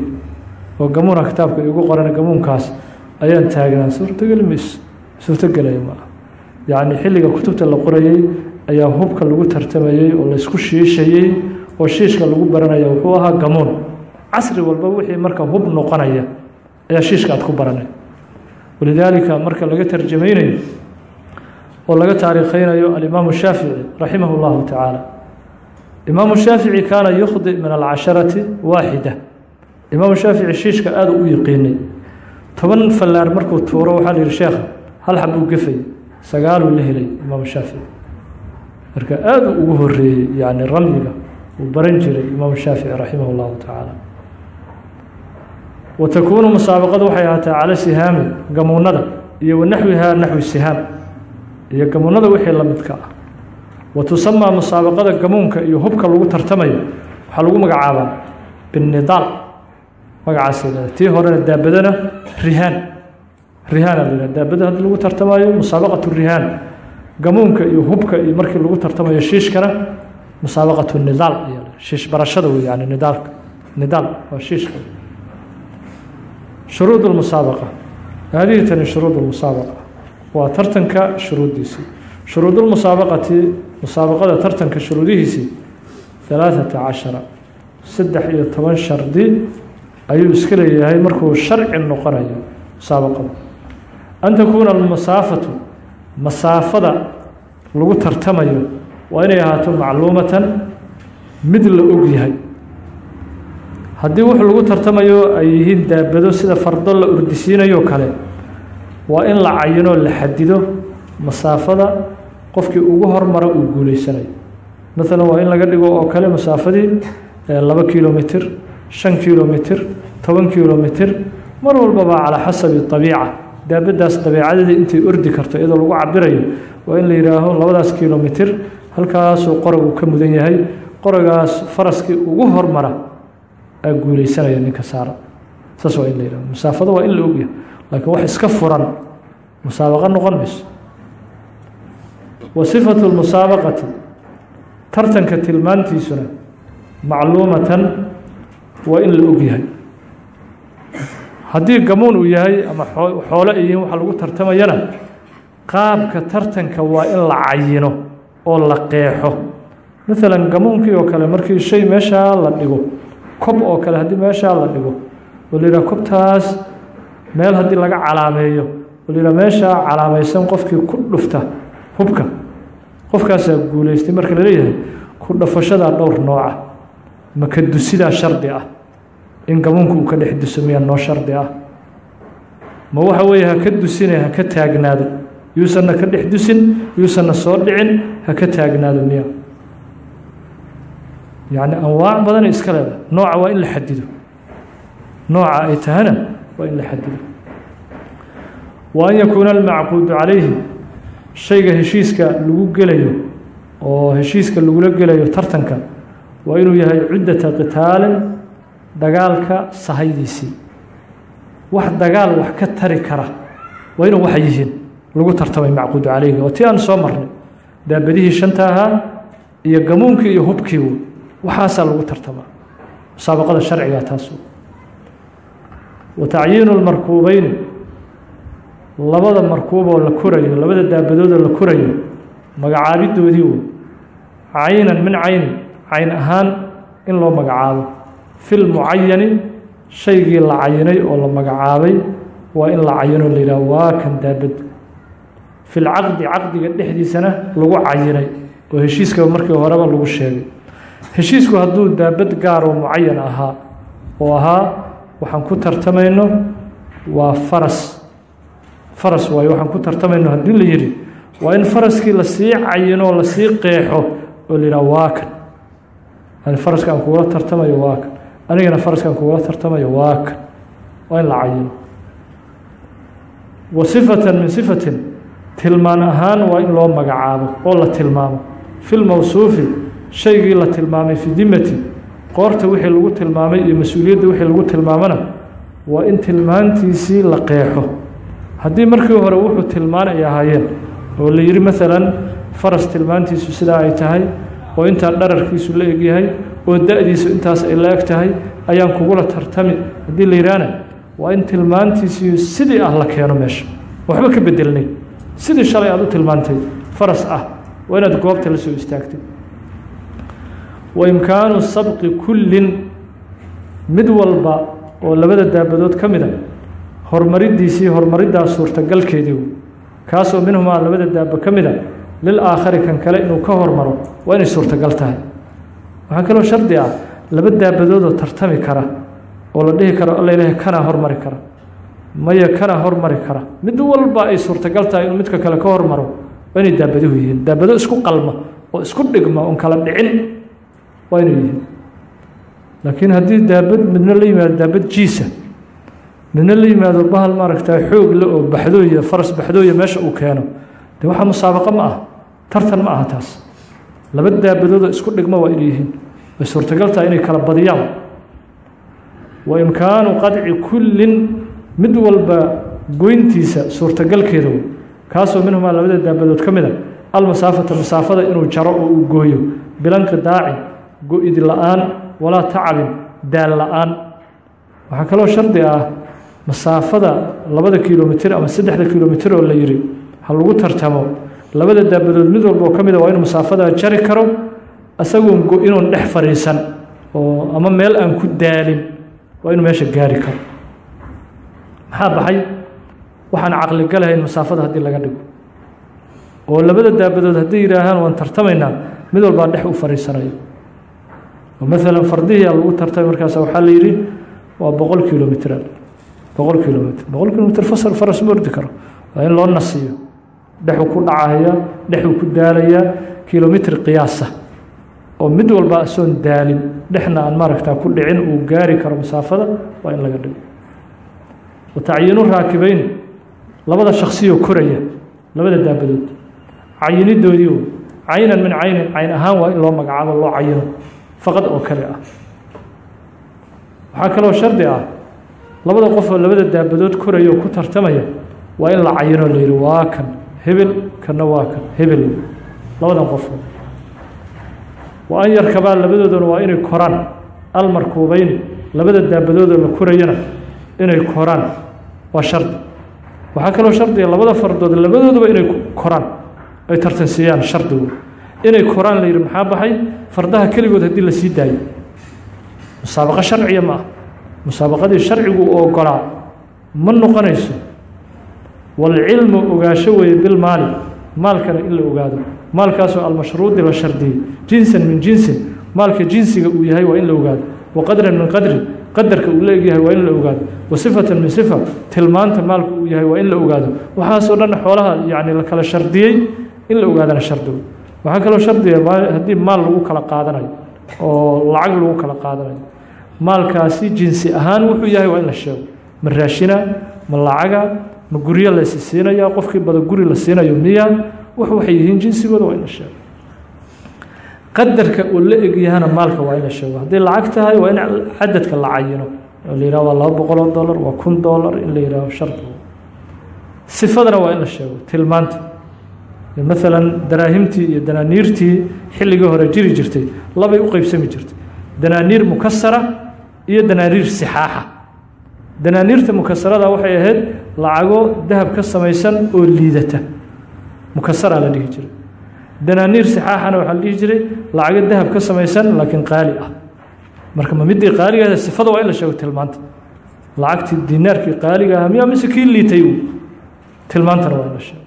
oo gamuunaan kitaabka igu qoran gamuunkaas ayaan taagnaa. Suurtogeli mayso suurtogelaya maaha yacni xilliga kutubta la qorayey ayaa hubka lagu tartamayey oo laysku shiishayey oo shiishka lagu baranaya wuxuu ahaa gamuun. Casri walba wixii marka hub noqonaya ayaa shiishka aad ku baranay. Walidaalika marka laga tarjamaynayo oo laga taariikhaynayo alimaamu shaafici raximah اllahu tacaala imaamu shaafici kaana yukhdi min alcasharati waaxida imaamu shaafici shiishka aada u yiqiinay toban fallaar markuu tuuro waxaa la yihi sheekha hal xab uu gefay sagaaluu la helay imaamu shaafici. Marka aada u ugu horeeyey yani ramyiga uu baran jiray imaamu shaafici raximah اllahu tacaala. Wa takuunu musaabaqadu waxay ahaataa cala sihaami gamuunada iyo wa naxwihaa naxwi sihaam. Iyo gamuunada wixii la midka ah wa tusamaa musaabaqada gamuunka iyo hubka lagu tartamayo waxaa lagu magacaabaa binnidaal. Magacaas tii horena daabadana rihaan. Rihaana la daabada haddii lagu tartamayo musaabaqatu rihaan. Gamuunka iyo hubka iyo markii lagu tartamayo shiishkana musaabaqatu nidaal shiish barashada wey yani nidaalka nidaal waa shiishka shuruud اmusaabaqa haadihi tani shuruud اmusaabaqa waa tartanka shuruuddiisii shuruud shuruudulmusaabaqati musaabaqada tartanka shuruudihiisii halaaثata cashara saddex iyo toban shardi ayuu iska leeyahay markuu sharci noqonayo musaabaqada an takuuna almasaafatu masaafada lagu tartamayo waa inay ahaato macluumatan mid la og yahay haddii wuxuu lagu tartamayo ay yihiin daabado sida fardo la ordisiinayo kale waa in la cayinoo la xadido masaafada qofkii ugu hormara uu guuleysanayo maalan waa in laga dhigo oo kale masaafadii laba kilomitr shan kilomitr toban kilomitr mar walbaba calaa xasabi abiica daabadaas dabeecadeedii intay ordi karto iyadoo lagu cabirayo waa in la yidhaaho labadaas kilomitr halkaasuu qoragu ka mudan yahay. Qoragaas faraskii ugu hormara aa guuleysanaya ninka saara. Saas waa in la yihahdo masaafado waa in la ogyahay laakiin wax iska furan musaabaqo noqon mayso wa sifatu lmusaabaqati tartanka tilmaantiisuna macluumatan waa in la og yahay haddii gamuun uu yahay ama xoolo ay yihiin waxa lagu tartamayana qaabka tartanka waa in la cayino oo la qeexo. Maalan gamuunkii oo kale markii shay meeshaa la dhigo kob oo kale haddii meeshaa la dhigo oo kobtaas meel haddii laga calaameeyo oo meeshaa calaamaysan qofkii ku dhufta hubka qofkaasaa guuleystay marka la leeyahay ku dhafashadaa dhowr nooca maka dusidaa shardi ah? In gamuunka uu ka dhex duso miyaa noo shardi ah? Ma waxa weeye ha ka dusine ha ka taagnaado? Yuusanna ka dhex dusin yuusanna soo dhicin ha ka taagnaado miya yacni anwaac badanay iska leedahay. Nooca waa in la xadido nooca ay tahana waa in la xadido wa an yakuuna almacquudu calayhi shayga heshiiska lagu gelayo oo heshiiska lagula gelayo tartanka waa inuu yahay cuddata qitaalin dagaalka sahaydiisii. Wax dagaal wax ka tari kara waa inuu waxa yihiin lagu tartamay macquudu calayhi. Oo tii aan soo marnay. Daabadihii shanta ahaa iyo gamuunkii iyo hubkii waxaasaa lagu tartamaa. Musaabaqada sharciga taas wa tacyiinu lmarkuubeyni labada markuub oo la korayo labada daabadood oo la korayo magacaabidoodii wey caynan min cayni cayn ahaan in loo magacaabo. Fi lmucayani shaygii la cayinay oo la magacaabay waa in la cayinoo la yidhaha waa kan daabad. Fi lcaqdi caqdiga dhexdiisana lagu cayinay oo heshiiska markii horeba lagu sheegay. Heshiisku hadduu daabad gaar oo mucayan ahaa oo ahaa waxaan ku tartamayno waa faras faras waayo waxaan ku tartamayno haddii la yidhi waa in faraskii la sii cayino oo la sii qeexo oo la yidhaha waa kan. Ani faraska kugula tartamayo waa kan. Anigana faraska aan kugula tartamayo waa kan. Waa in la cayino. Wa sifatan min sifatin tilmaan ahaan waa in loo magacaabo oo la tilmaamo. Fi lmawsuufi shaygii la tilmaamay fi dimati qoorta wixii lagu tilmaamay iyo mas'uuliyadda wixii lagu tilmaamana waa in tilmaantiisii la qeexo haddii markii hore wuxuu tilmaan ay ahaayeen oo la yidhi maalan faras tilmaantiisu sidaa ay tahay oo intaa dhararkiisu la egyahay oo da-diisu intaas ay la eg tahay ayaan kugula tartami. Haddii la yidhaahna waa in tilmaantiisii sidii ah la keeno meesha. Waxba ka bedelnay sidii shalay aada u tilmaantay faras ah waa inaad goobta la soo istaagtay. Wa imkaanu sabqi kullin mid walba oo labada daabadood ka mid a horumariddiisii horumariddaa suurtagalkeedii kaasoo minhumaa labada daaba ka mid a lil aakhari kan kale inuu ka hormaro waa inay suurtagal tahay. Waxaa kaloo shardi ah laba daabadoodoo tartami kara oo la dhihi karo alla ilaahay kanaa hormari kara. Maya kanaa hormari kara. Mid walba ay suurtagal tahay inuu midka kale ka hormaro waa inay daabaduhu yihiin. Daabado isku qalma oo isku dhigma oon kala dhicin waa inay yihiin. Laakiin haddii daabad midna la yimaado daabad jiisa midna la yimaado bahal maaragta xoog le oo baxdooya faras baxdooya meesha uu keeno. De waxaa musaabaqo ma ah tartan ma aha taas. Laba daabadoodoo isku dhigma waa inay way suurtagal tahay inay kala badiyaan. Wa imkaanu qadci kullin mid walba goyntiisa suurtagalkeeda kaasoo minhumaa labada daabadood ka mid a almasaafata masaafada inuu jaro oo uu gooyo. Bilanqidaacin go-id la'aan walaa tacabin daal la'aan. Waxaa kaloo shardi ah masaafada labada kilomitir ama saddexda kilomitir oo la yidhi ha lagu tartamo. Labada daabadood mid walba oo ka mid a waa inuu masaafadaa jari karo isagoon go-inoon dhex fadhiisan oo ama meel aan ku daalin waa inuu meesha gaari karo. Maxaa baxay? Waxaan caqligalahayn masaafada haddii laga dhigo. Oo labada daabadood hadday yidhaahaan waan tartamaynaa mid walbaa dhex u fadhiisanayo. Oo maalan fardihiyaa lagu tartamay markaas waxaa la yidhi waa boqol kilomitr boqol kilomitr boqol kilomitr fasal faras ma ordi karo. Waa in loo nasiyo. Dhexuu ku dhacaya dhexuu ku daalayaa kilomitr qiyaasa. Oo mid walba asoon daalin. Dhexna aan maaragtaa ku dhicin uu gaari karo masaafada waa in laga dhigo. Wa tacyiinu raakibeyn labada shaksiyoo koraya. Labada daabadood. Cayinidoodii caynan min caynin. Cayn ahaan waa in loo magacaabo loo cayino. Faqad oo kale ah. Waxaa kaloo shardi ah labada qof oo labada daabadood koraya ku tartamaya waa in la cayino la yidhi waa kan hebel kanna waa kan hebel. Labadan qof. Wa an yarkabaa labadooduna waa inay koraan almarkuubeyni labada daabadoodoo la korayana inay koraan. Waa shardi waxaa kaloo shardiga labada fardood labadooduba inay koraan ay tartansiiyaan shardigu. Inay koraan la yidhi maxaa baxay? Fardaha keligood haddii la sii daayo. Musaabaqo sharciya ma ah musaabaqadii sharcigu u ogolaa ma noqonayso walcilmu ogaasho weeye bilmaali maalkana in la ogaado maalkaasoo almashruudi la shardiyey jinsan min jinsin maalka jinsiga uu yahay waa in la ogaado wa qadran min qadri qadarka uu la egyahay waa in la ogaado wa sifatan min sifa tilmaanta maalka uu yahay waa in la ogaado waxaasoo dhan xoolaha yacni la kala shardiyey in la ogaadana shardigu waxaa kaloo shardiga haddii maal lagu kala qaadanayo oo lacag lagu kala qaadanayo maalkaasi jinsi ahaan wuxuu yahay waa in la sheego. Ma raashina ma lacaga ma guryo laysi siinaya qofkii bada guri la siinayo miya wax waxay yihiin jinsigooda waa in la sheego. Qadarka uu la egyahana maalka waa in la sheego. Hadday lacag tahay waa in cadadka la cayino. La yihah waa laba boqoloo dollar waa kun dollar in la yihaaho shardi sifadana waa in la sheego. Tilmaanta. Maalan daraahimtii iyo danaaniirtii xilligii hore jiri jirtay. Labay u qeybsami jirtay. Danaaniir mukasara iyo danaaniir sixaaxa. Danaaniirta mukasarada waxay ahayd lacago dahab ka samaysan oo liidata. Mukasaraa la dhihi jiray. Danaaniir sixaaxana waxaa la dhihi jiray lacago dahab ka samaysan laakiin qaali ah. Marka ma midii qaaligaah sifada waa in la sheego tilmaanta. Lacagtii dinaarkii qaaliga ah miyaa mise kii liitay tilmaantana waa in la sheego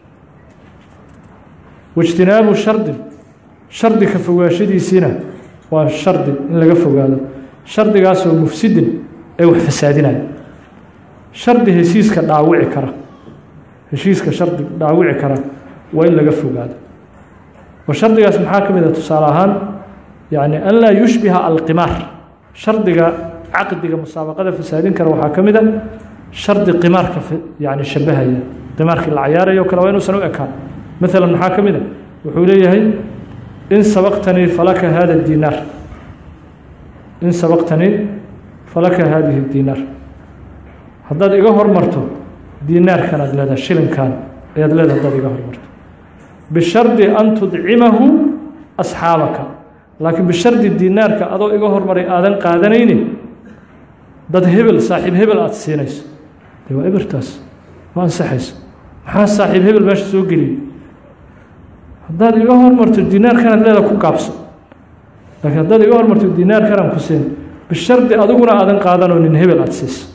waijtinaabu shardin. Shardi ka fogaashadiisiina waa shardi in laga fogaado shardigaasoo mufsidin ee wax fasaadinaya shardi heshiiska dhaawici kara. Heshiiska shardi dhaawici kara waa in laga fogaado. Oo shardigaas maxaa ka mid ah? Tusaale ahaan yacni an laa yushbiha alqimaar. Shardiga caqdiga musaabaqada fasaadin kara waxaa ka mid a shardi qimaarka yani shabahaya. Qimaarkii la cayaarayo o kale waa inuusan u ekaan. Maalan maxaa ka mid a wuxuu leeyahay in sabaqtanii falaka hada dinaar in sabaqtanii falaka haadihi dinaar haddaad iga hormarto dinaarkan aad leedahay shilinkan ayaad leedahay haddaad iga hormarto. Bishardi an tudcimahu asxaabaka. Laakiin bishardi dinaarka adoo iga hormaray aadan qaadanayni dad hebel saaxiib hebel aada siinayso. De waa ebertaas ma ansaxayso. Maxaa saaxiib hebel meesha soo geliyey haddaad iga hormarto dinaarkanaad leeda ku gaabso laakiin haddaad iga hormarto dinaarkanaan ku siin bishardi adiguna aadan qaadanoo nin hebel aada siiso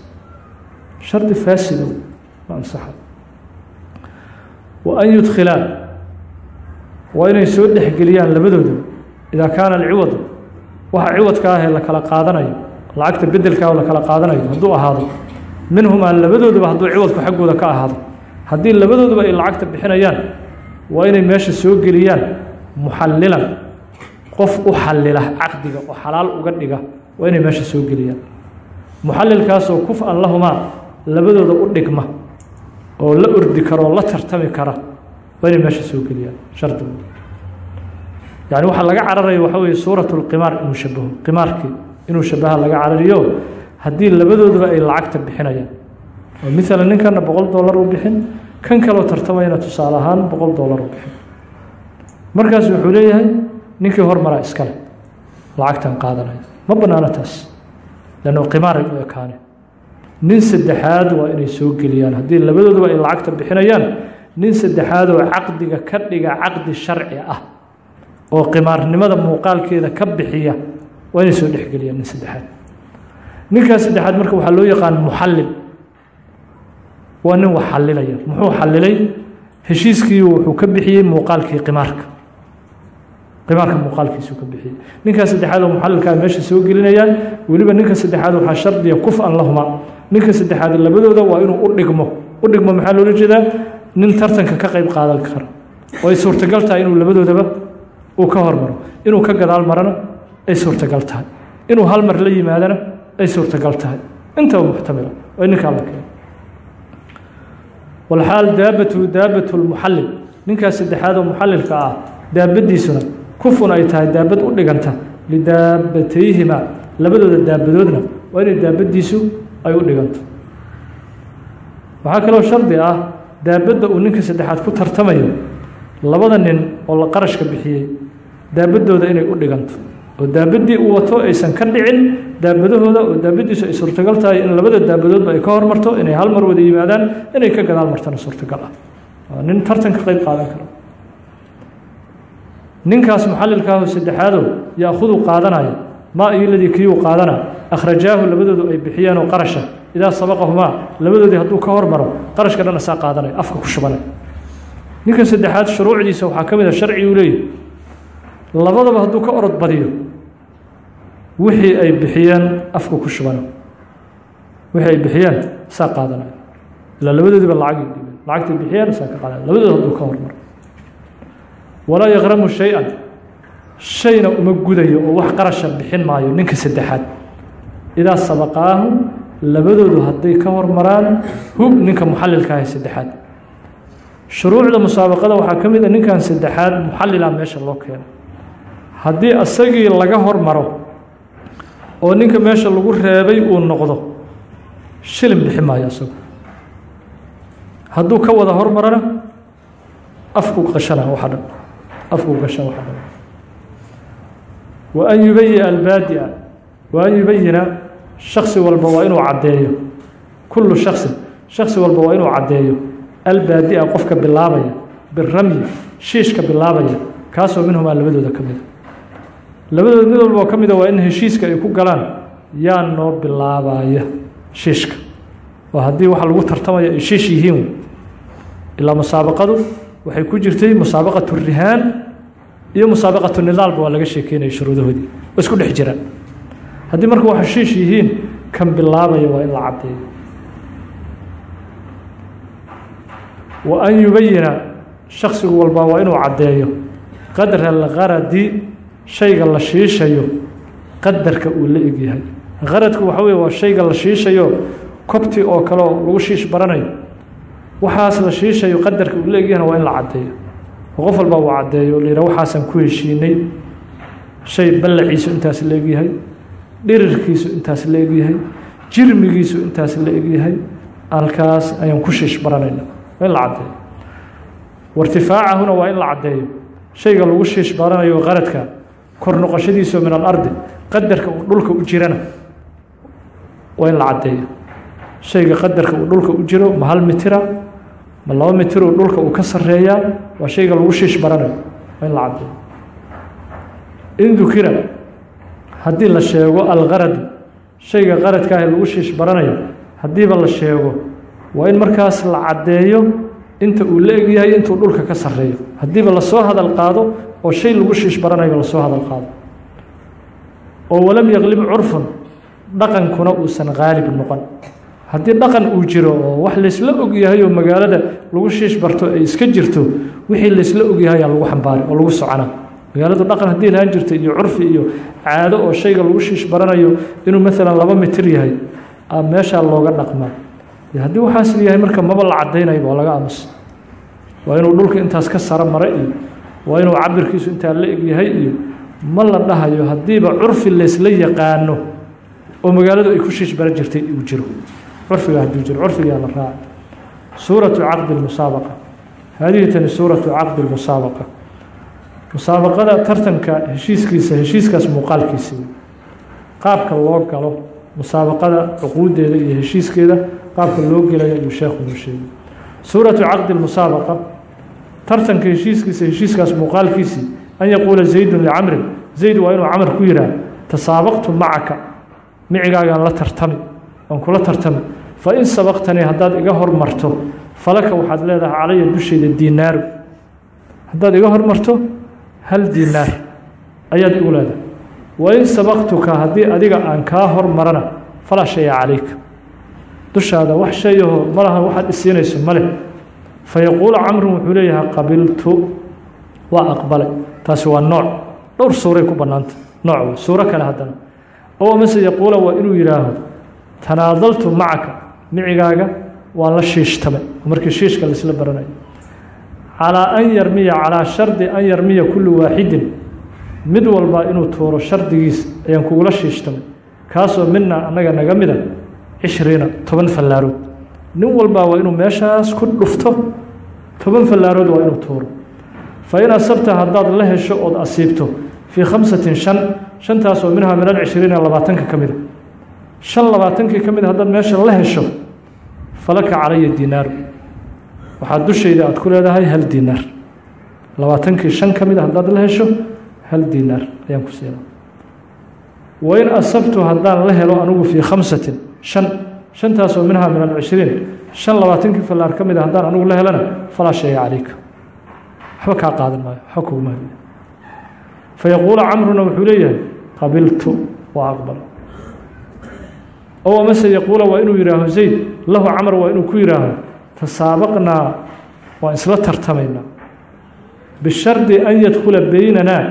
shardi faasida ma ansaxa wa an yudkhilaan waa inay soo dhexgeliyaan labadooda idaa kaana alciwad waxa ciwadka ah ee la kala qaadanayo lacagta bedelkaa la kala qaadanayo hadduu ahaado minhumaa labadooduba hadduu ciwadku xaggooda ka ahaado. Haddii labadooduba ay lacagta bixinayaan waa inay meesha soo geliyaan muxallilan qof u xallila caqdiga oo xalaal uga dhiga waa inay meesha soo geliyaan. Muxallilkaasoo kuf-an lahumaa labadooda u dhigma oo la ordi kara oo la tartami kara waa inay meesha soo geliyaan shardigu yani waxaa laga cararayo waxaa weeye suurat lqimaar inuu shabaho qimaarkii inuu shabaha laga carariyo haddii labadooduba ay lacagta bixinayaan. Oo maalan ninkana boqol dollar u bixin kan kaloo tartamayana tusaale ahaan boqol dollar u bixin. Markaas wuxuu leeyahay ninkii hormaraa iskale lacagtan qaadanaya ma banaano taas lanno qimaaray u ekaane. Nin saddexaad waa inay soo geliyaan. Haddii labadooduba ay lacagta bixinayaan nin saddexaad oo caqdiga ka dhiga caqdi sharci ah oo qimaarnimada muuqaalkeeda ka bixiya waa inay soo dhexgeliyaan nin saddexaad. Ninkaas saddexaad marka waxaa loo yaqaan muxallil. Waa nin wax xallilaya. Muxuu xallilay? Heshiiskii wuxuu ka bixiyey muuqaalkii qimaarka qimaarka muuqaalkiisuu ka bixiyey ninkaas saddexaad oo meesha soo gelinayaan weliba ninka saddexaad waxaa shardiya kuf-an lahuma ninka saddexaad labadooda waa inuu u dhigmo u dhigmo maxaa loola jeedaa nin tartanka ka qayb qaadan kara oo ay suurtagal tahay inuu labadoodaba uu ka hormaro inuu ka gadaal marana ay suurtagal tahay inuu hal mar la yimaadana ay suurtagal tahay intaba muxtamila waa ninkaa la keeno walxaal daabatu daabatu lmuxallil ninkaas saddexaad oo muxallilka ah daabadiisuna kufun ay tahay daabad u dhiganta lidaabatayhima labadooda daabadoodna waa inay daabadiisu ay u dhiganto waxaa kaloo shardi ah daabadda uu ninka saddexaad ku tartamayo labada nin oo la qarashka bixiyey daabadooda inay u dhiganto oo daabaddii uu wato aysan ka dhicin daabadahooda oo daabadiisu ay suurtagal tahay in labada daabadoodba ay ka hormarto inay hal mar wada yimaadaan inay ka gadaal martana suurtagal ah waa nin tartan ka qayb qaadan kara ninkaas muxallilkaahu saddexaadow yaakudu qaadanaya maa iyo ladii kiyuu qaadana akhrajaahu labadoodu ay bixiyeen oo qarasha idaa sabaqahumaa labadoodii hadduu ka hormaro qarashka dhan asaa qaadanaya afka ku shubanay ninka saddexaad shuruucdiisa waxaa ka mid a sharci uu leeyahy labadaba hadduu ka orod badiyo wixii ay bixiyeen afka ku shubana. Wixii ay bixiyeen saa qaadanaya ilaa labadoodiiba lacagay dhibeen lacagtay bixiyeen saa ka qaadanaya labadooda hadduu ka hormaro walaa yaqramu shay-an. Shayna uma gudayo oo wax qarasha bixin maayo ninka saddexaad. Idaa sabaqaahu labadoodu hadday ka hormaraan hub ninka muxallilka ah saddexaad. Shuruucda musaabaqada waxaa ka mid a ninkan saddexaad muxallila meesha loo keeno haddii asagii laga hormaro oo ninka meesha lagu reebay uu noqdo shilin bixi maayo isagu hadduu ka wada hormarana afku qashana waxa dhan afku gashan waxa dhan wa an yubayi albaadi'a wa an yubayina shaksi walba waa inuu caddeeyo. Kullu shaksin shaksi walba waa inuu caddeeyo. Albaadi'a qofka bilaabaya biramyi shiishka bilaabaya kaasoo minhumaa labadooda ka mida. Labadooda mid walba ka mida waa in heshiiska ay ku galaan yaa noo bilaabaya shiishka. Oo haddii waxa lagu tartamaya ay shiish yihiin. Ilaa musaabaqadu waxay ku jirtay musaabaqatu rihaan iyo musaabaqatu nidaalba waa laga sheekeynaya shuruudahoodii. Oo isku dhex jiraan. Haddii marka waxa shiish yihiin kan bilaabaya waa in la caddeeyo wa an yubayina shaksigu walba waa inuu caddeeyo. Qadra algaradi shayga la shiishayo qadarka uu la egyahay. Qaradku waxa wey waa shayga la shiishayo kobti oo kale oo lagu shiish baranayo waxaas la shiishayo qadarka uu la egyahayna waa in la caddeeyo. Oo qof walba uu caddeeyo o waxaasaan ku heshiinay shay ballaciisu intaas la egyahay dhirirkiisu intaas la egyahay jirmigiisu intaas la egyahay halkaas ayaan ku shiish baranayna waa in la caddeeyo. Wartifaacahuna waa in la caddeeyo. Shayga lagu shiish baranayo qaradka kor noqoshadiisu min alardi qadarka uu dhulka u jirana waa in la caddeeyo. Shayga qadarka uu dhulka u jiro ma hal mitira ma laba mitiruu dhulka uu ka sarreeyaa waa shayga lagu shiish baranayo waa in la caddeeyo in dukira haddii la sheego algaradu shayga qaradkaahi lagu shiish baranayo haddiiba la sheego waa in markaas la caddeeyo inta uu la egyahay intuu dhulka ka sarreeyo. Haddiiba la soo hadal qaado oo shay lagu shiish baranayo la soo hadal qaado. Oo walam yaqlib curfun dhaqankuna uusan qaalib noqon haddii dhaqan uu jiro oo wax laysla ogyahay oo magaalada lagu shiish barto ay iska jirto wixii laysla ogyahay aa lagu xambaari oo lagu socona. Magaaladu dhaqan haddii lahaan jirta iyo curfi iyo caado oo shayga lagu shiish baranayo inuu maalan laba mitir yahay meeshaa looga dhaqmaa haddii waxaas yahay marka maba la cadaynayo waa laga aamusa waa inuu dhulka intaas ka saro mara iyo waa inuu cabirkiisu intaa la egyahay iyo ma la dhahayo haddiiba curfi laysla yaqaano oo magaaladu ay ku shiish baran jirtay uu jiro curfiga hadduu jiro curfigaa la raaca suuratu caqdi lmusaabaqa haadihi tani suuratu caqdi lmusaabaqa musaabaqada tartanka heshiiskiisa heshiiskaas muuqaalkiisa. Qaabka loo galo musaabaqada cuquudeeda iyo heshiiskeeda qaabka loo gelaya ayuu sheekhu noo sheegay. Suuratu caqdi lmusaabaqa tartanka heshiiskiisa heshiiskaas muuqaalkiisii an yaquula zaydun licamrin zayd waa inuu camar ku yidhaah tasaabaqtu macaka. Micigaagaan la tartami waan kula tartami fa in sabaqtanii haddaad iga hormarto falaka waxaad leedahay calaya dushayda diinaaru. Haddaad iga hormarto hal diinaar ayaad igu leedahay. Wa in sabaqtuka haddii adiga aan kaa hormarana falaa shaya calayka. Dushaada wax shayaho ma laha waxaad isiinayso ma leh. Fayaquulu camrun wuxuu leeyahay qabiltu. Waa aqbalay. Taasi waa nooc. Dhowr suuray ku bannaanta. Nooc suuro kale haddana. Oo mase yaquula waa inuu yidhaaho tanaadaltu macaka micigaaga waan la shiishtamay markii shiishka laisla baranayo calaa an yarmiya calaa shardi an yarmiya kullu waaxidin mid walba inuu tuuro shardigiis ayaan kugula shiishtamay. Kaasoo mina annaga naga mida cishriina toban fallaarood. Nin walbaa waa inuu meeshaas ku dhufto toban fallaarood waa inuu tuuro. Fa in asabta haddaad la hesho ood asiibto fii khamsatin shan shantaasoo minhaa min alcishriina labaatanka ka mida shan labaatankii ka mid haddaad meesha la hesho falaka calaya diinaaru waxaad dushayda aad ku leedahay hal diinaar labaatankii shan ka mida haddaad la hesho hal diinaar ayaan ku siina wain asabtu haddaan la helo anigu fii khamsatin shan. Shantaasoo minhaa min alcishriin. Shan labaatankii fallaar ka mida haddaan anigu la helana falaa shaya calayka. Waxba kaa qaadan maayo waxba kuguma heliyo fayaquulu camruna wuxuu leeyahay qabiltu waa aqbal oo amase yaquula waa inuu yihaaho zayd lahu camar waa inuu ku yihaaho tasaabaqnaa waan isla tartamaynaa bishardi an yadkula beynanaa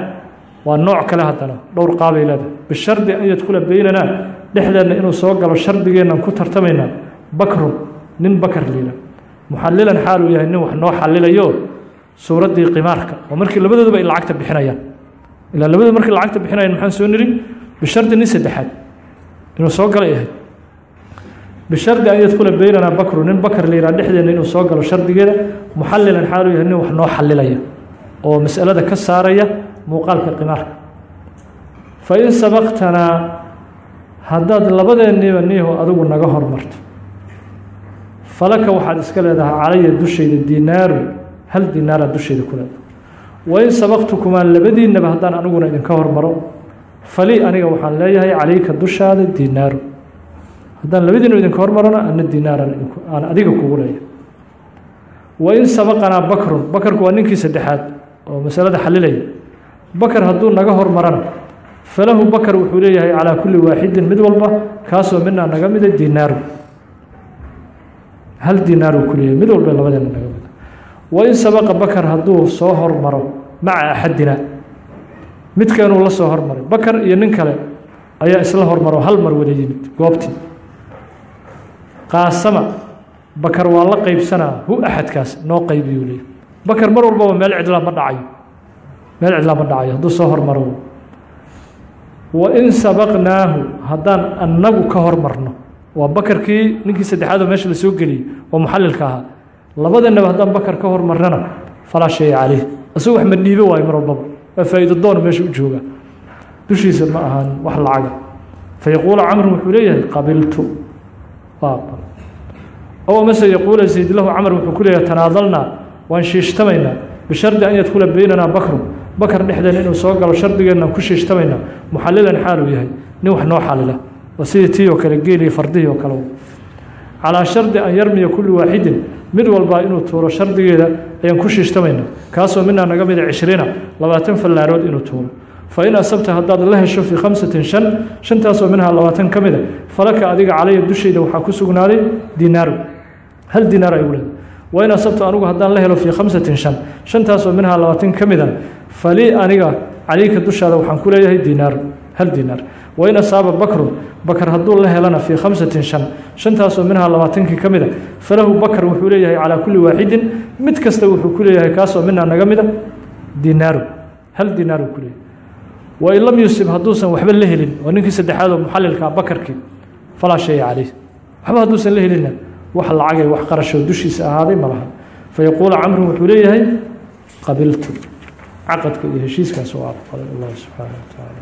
waa nooc kale haddana dhowr qaabay leedahay bishardi an yadkula beynanaa dhexdeenna inuu soo galo shardigeennan ku tartamaynaa bakrun nin bakar liila muxallilan xaal uu yahay nin wax noo xallilayo suuraddii qimaarka. Oo markii labadooduba ay lacagta bixinayaan. Ilaa labadu markii lacagta bixinayan maxaan soo niri bishardi nin bishardi an yadkula beynanaa bakru. Nin bakar la yidhaha dhexdeena inuu soo galo shardigeeda muxalilan xaaluu yahay nin wax noo xalilaya oo masalada ka saaraya muuqaalka qimaarka. Fa in sabaqtanaa haddaad labadeenniiba niiho adigu naga hormarto falaka waxaad iska leedahay calaya dushayda dinaaru hal dinaaraad dushayda ku leedahay. Wain sabaqtukumaa labadiinaba haddaan aniguna idinka hormaro fali aniga waxaan leeyahay calayka dushaada dinaaru haddaan labadiinu idinka hormarona ana dinaaran aan adiga kugu leeyahay wain sabaqanaa bakrun bakarku waa ninkii saddexaad oo masalada xalilaya. Bakar hadduu naga hormarana falahu bakar wuxuu leeyahay calaa kulli waaxidin mid walba kaasoo minaa naga mida dinaaru hal dinaaru ku leeyahay mid walba labadeena naga mida. Wain sabaqa bakar hadduu soo hormaro maca axadina midkeenuu la soo hormaray. Bakar iyo nin kale ayaa isla hormaro hal mar wada yimid goobtii qaasama bakar waa la qaybsanaa hu axadkaas noo qaybiyuu leeyahy bakar mar walbaba meel cidlaa ma dhacayo. Meel cidlaa ma dhacayo hadduu soo hormaro. Wain sabaqnaahu haddaan annagu ka hormarno waa bakarkii ninkii saddexaad oo meesha la soo geliyey oo muxalilka ahaa. Labadanaba haddaan bakar ka hormarnana falaa shaya caleyh isagu wax ma waayo mar walbaba waa faa'iido doon meesha u jooga. Dushiisa ma ahaan wax lacaga. Fayaquula camru wuxuu leeyahay qabiltu ow amase yaquula zayd lahu camr wuxuu ku leeyahay tanaadalnaa waan shiishtamaynaa bishardi an yadkula beynanaa bakru bakar dhexdeena inuu soo galo shardigeenaan ku shiishtamaynaa muxalilan xaaluu yahay nin wax noo xalila waa sidii tii oo kale geeliyo fardihii oo kale. Calaa shardi an yarmiya kullu waaxidin mid walbaa inuu tuuro shardigeeda ayaan ku shiishtamaynaa kaasoo minaa naga mida cishriina labaatan fallaarood inuu tuuro fa in asabta haddaad la hesho fii khamsatin shan shantaasoo minhaa labaatan ka mida falaka adiga calaya dushayda waxaa ku sugnaaday dinaaru. Hal dinaar ay u leedahay wa in asabtu anigu haddaan la helo fii khamsatin shan shantaasoo minhaa labaatan ka mida falii aniga calayka dushaada waxaan ku leeyahay dinaaru hal dinaar. Wain asaaba bakrun bakar hadduu la helana fii khamsatin shan shantaasoo minhaa labaatankii ka mida falahu bakar wuxuu leeyahay calaa kulli waaxidin mid kasta wuxuu ku leeyahay kaasoo minaa naga mida dinaaru. Hal dinaaru ku leeyahay wain lam yusib hadduusan waxba la helin waa ninkii saddexaad oo muxalilkaa bakarkii falaa shaya caleyh waxba hadduusan la helinna wax lacagay wax qarashoo dushiisa ahaaday ma laha. Fayaquulu camrun wuxuu leeyahay qabiltu. Caqadka iyo heshiiskaas waa aqbalay allah subxaana wa tacaala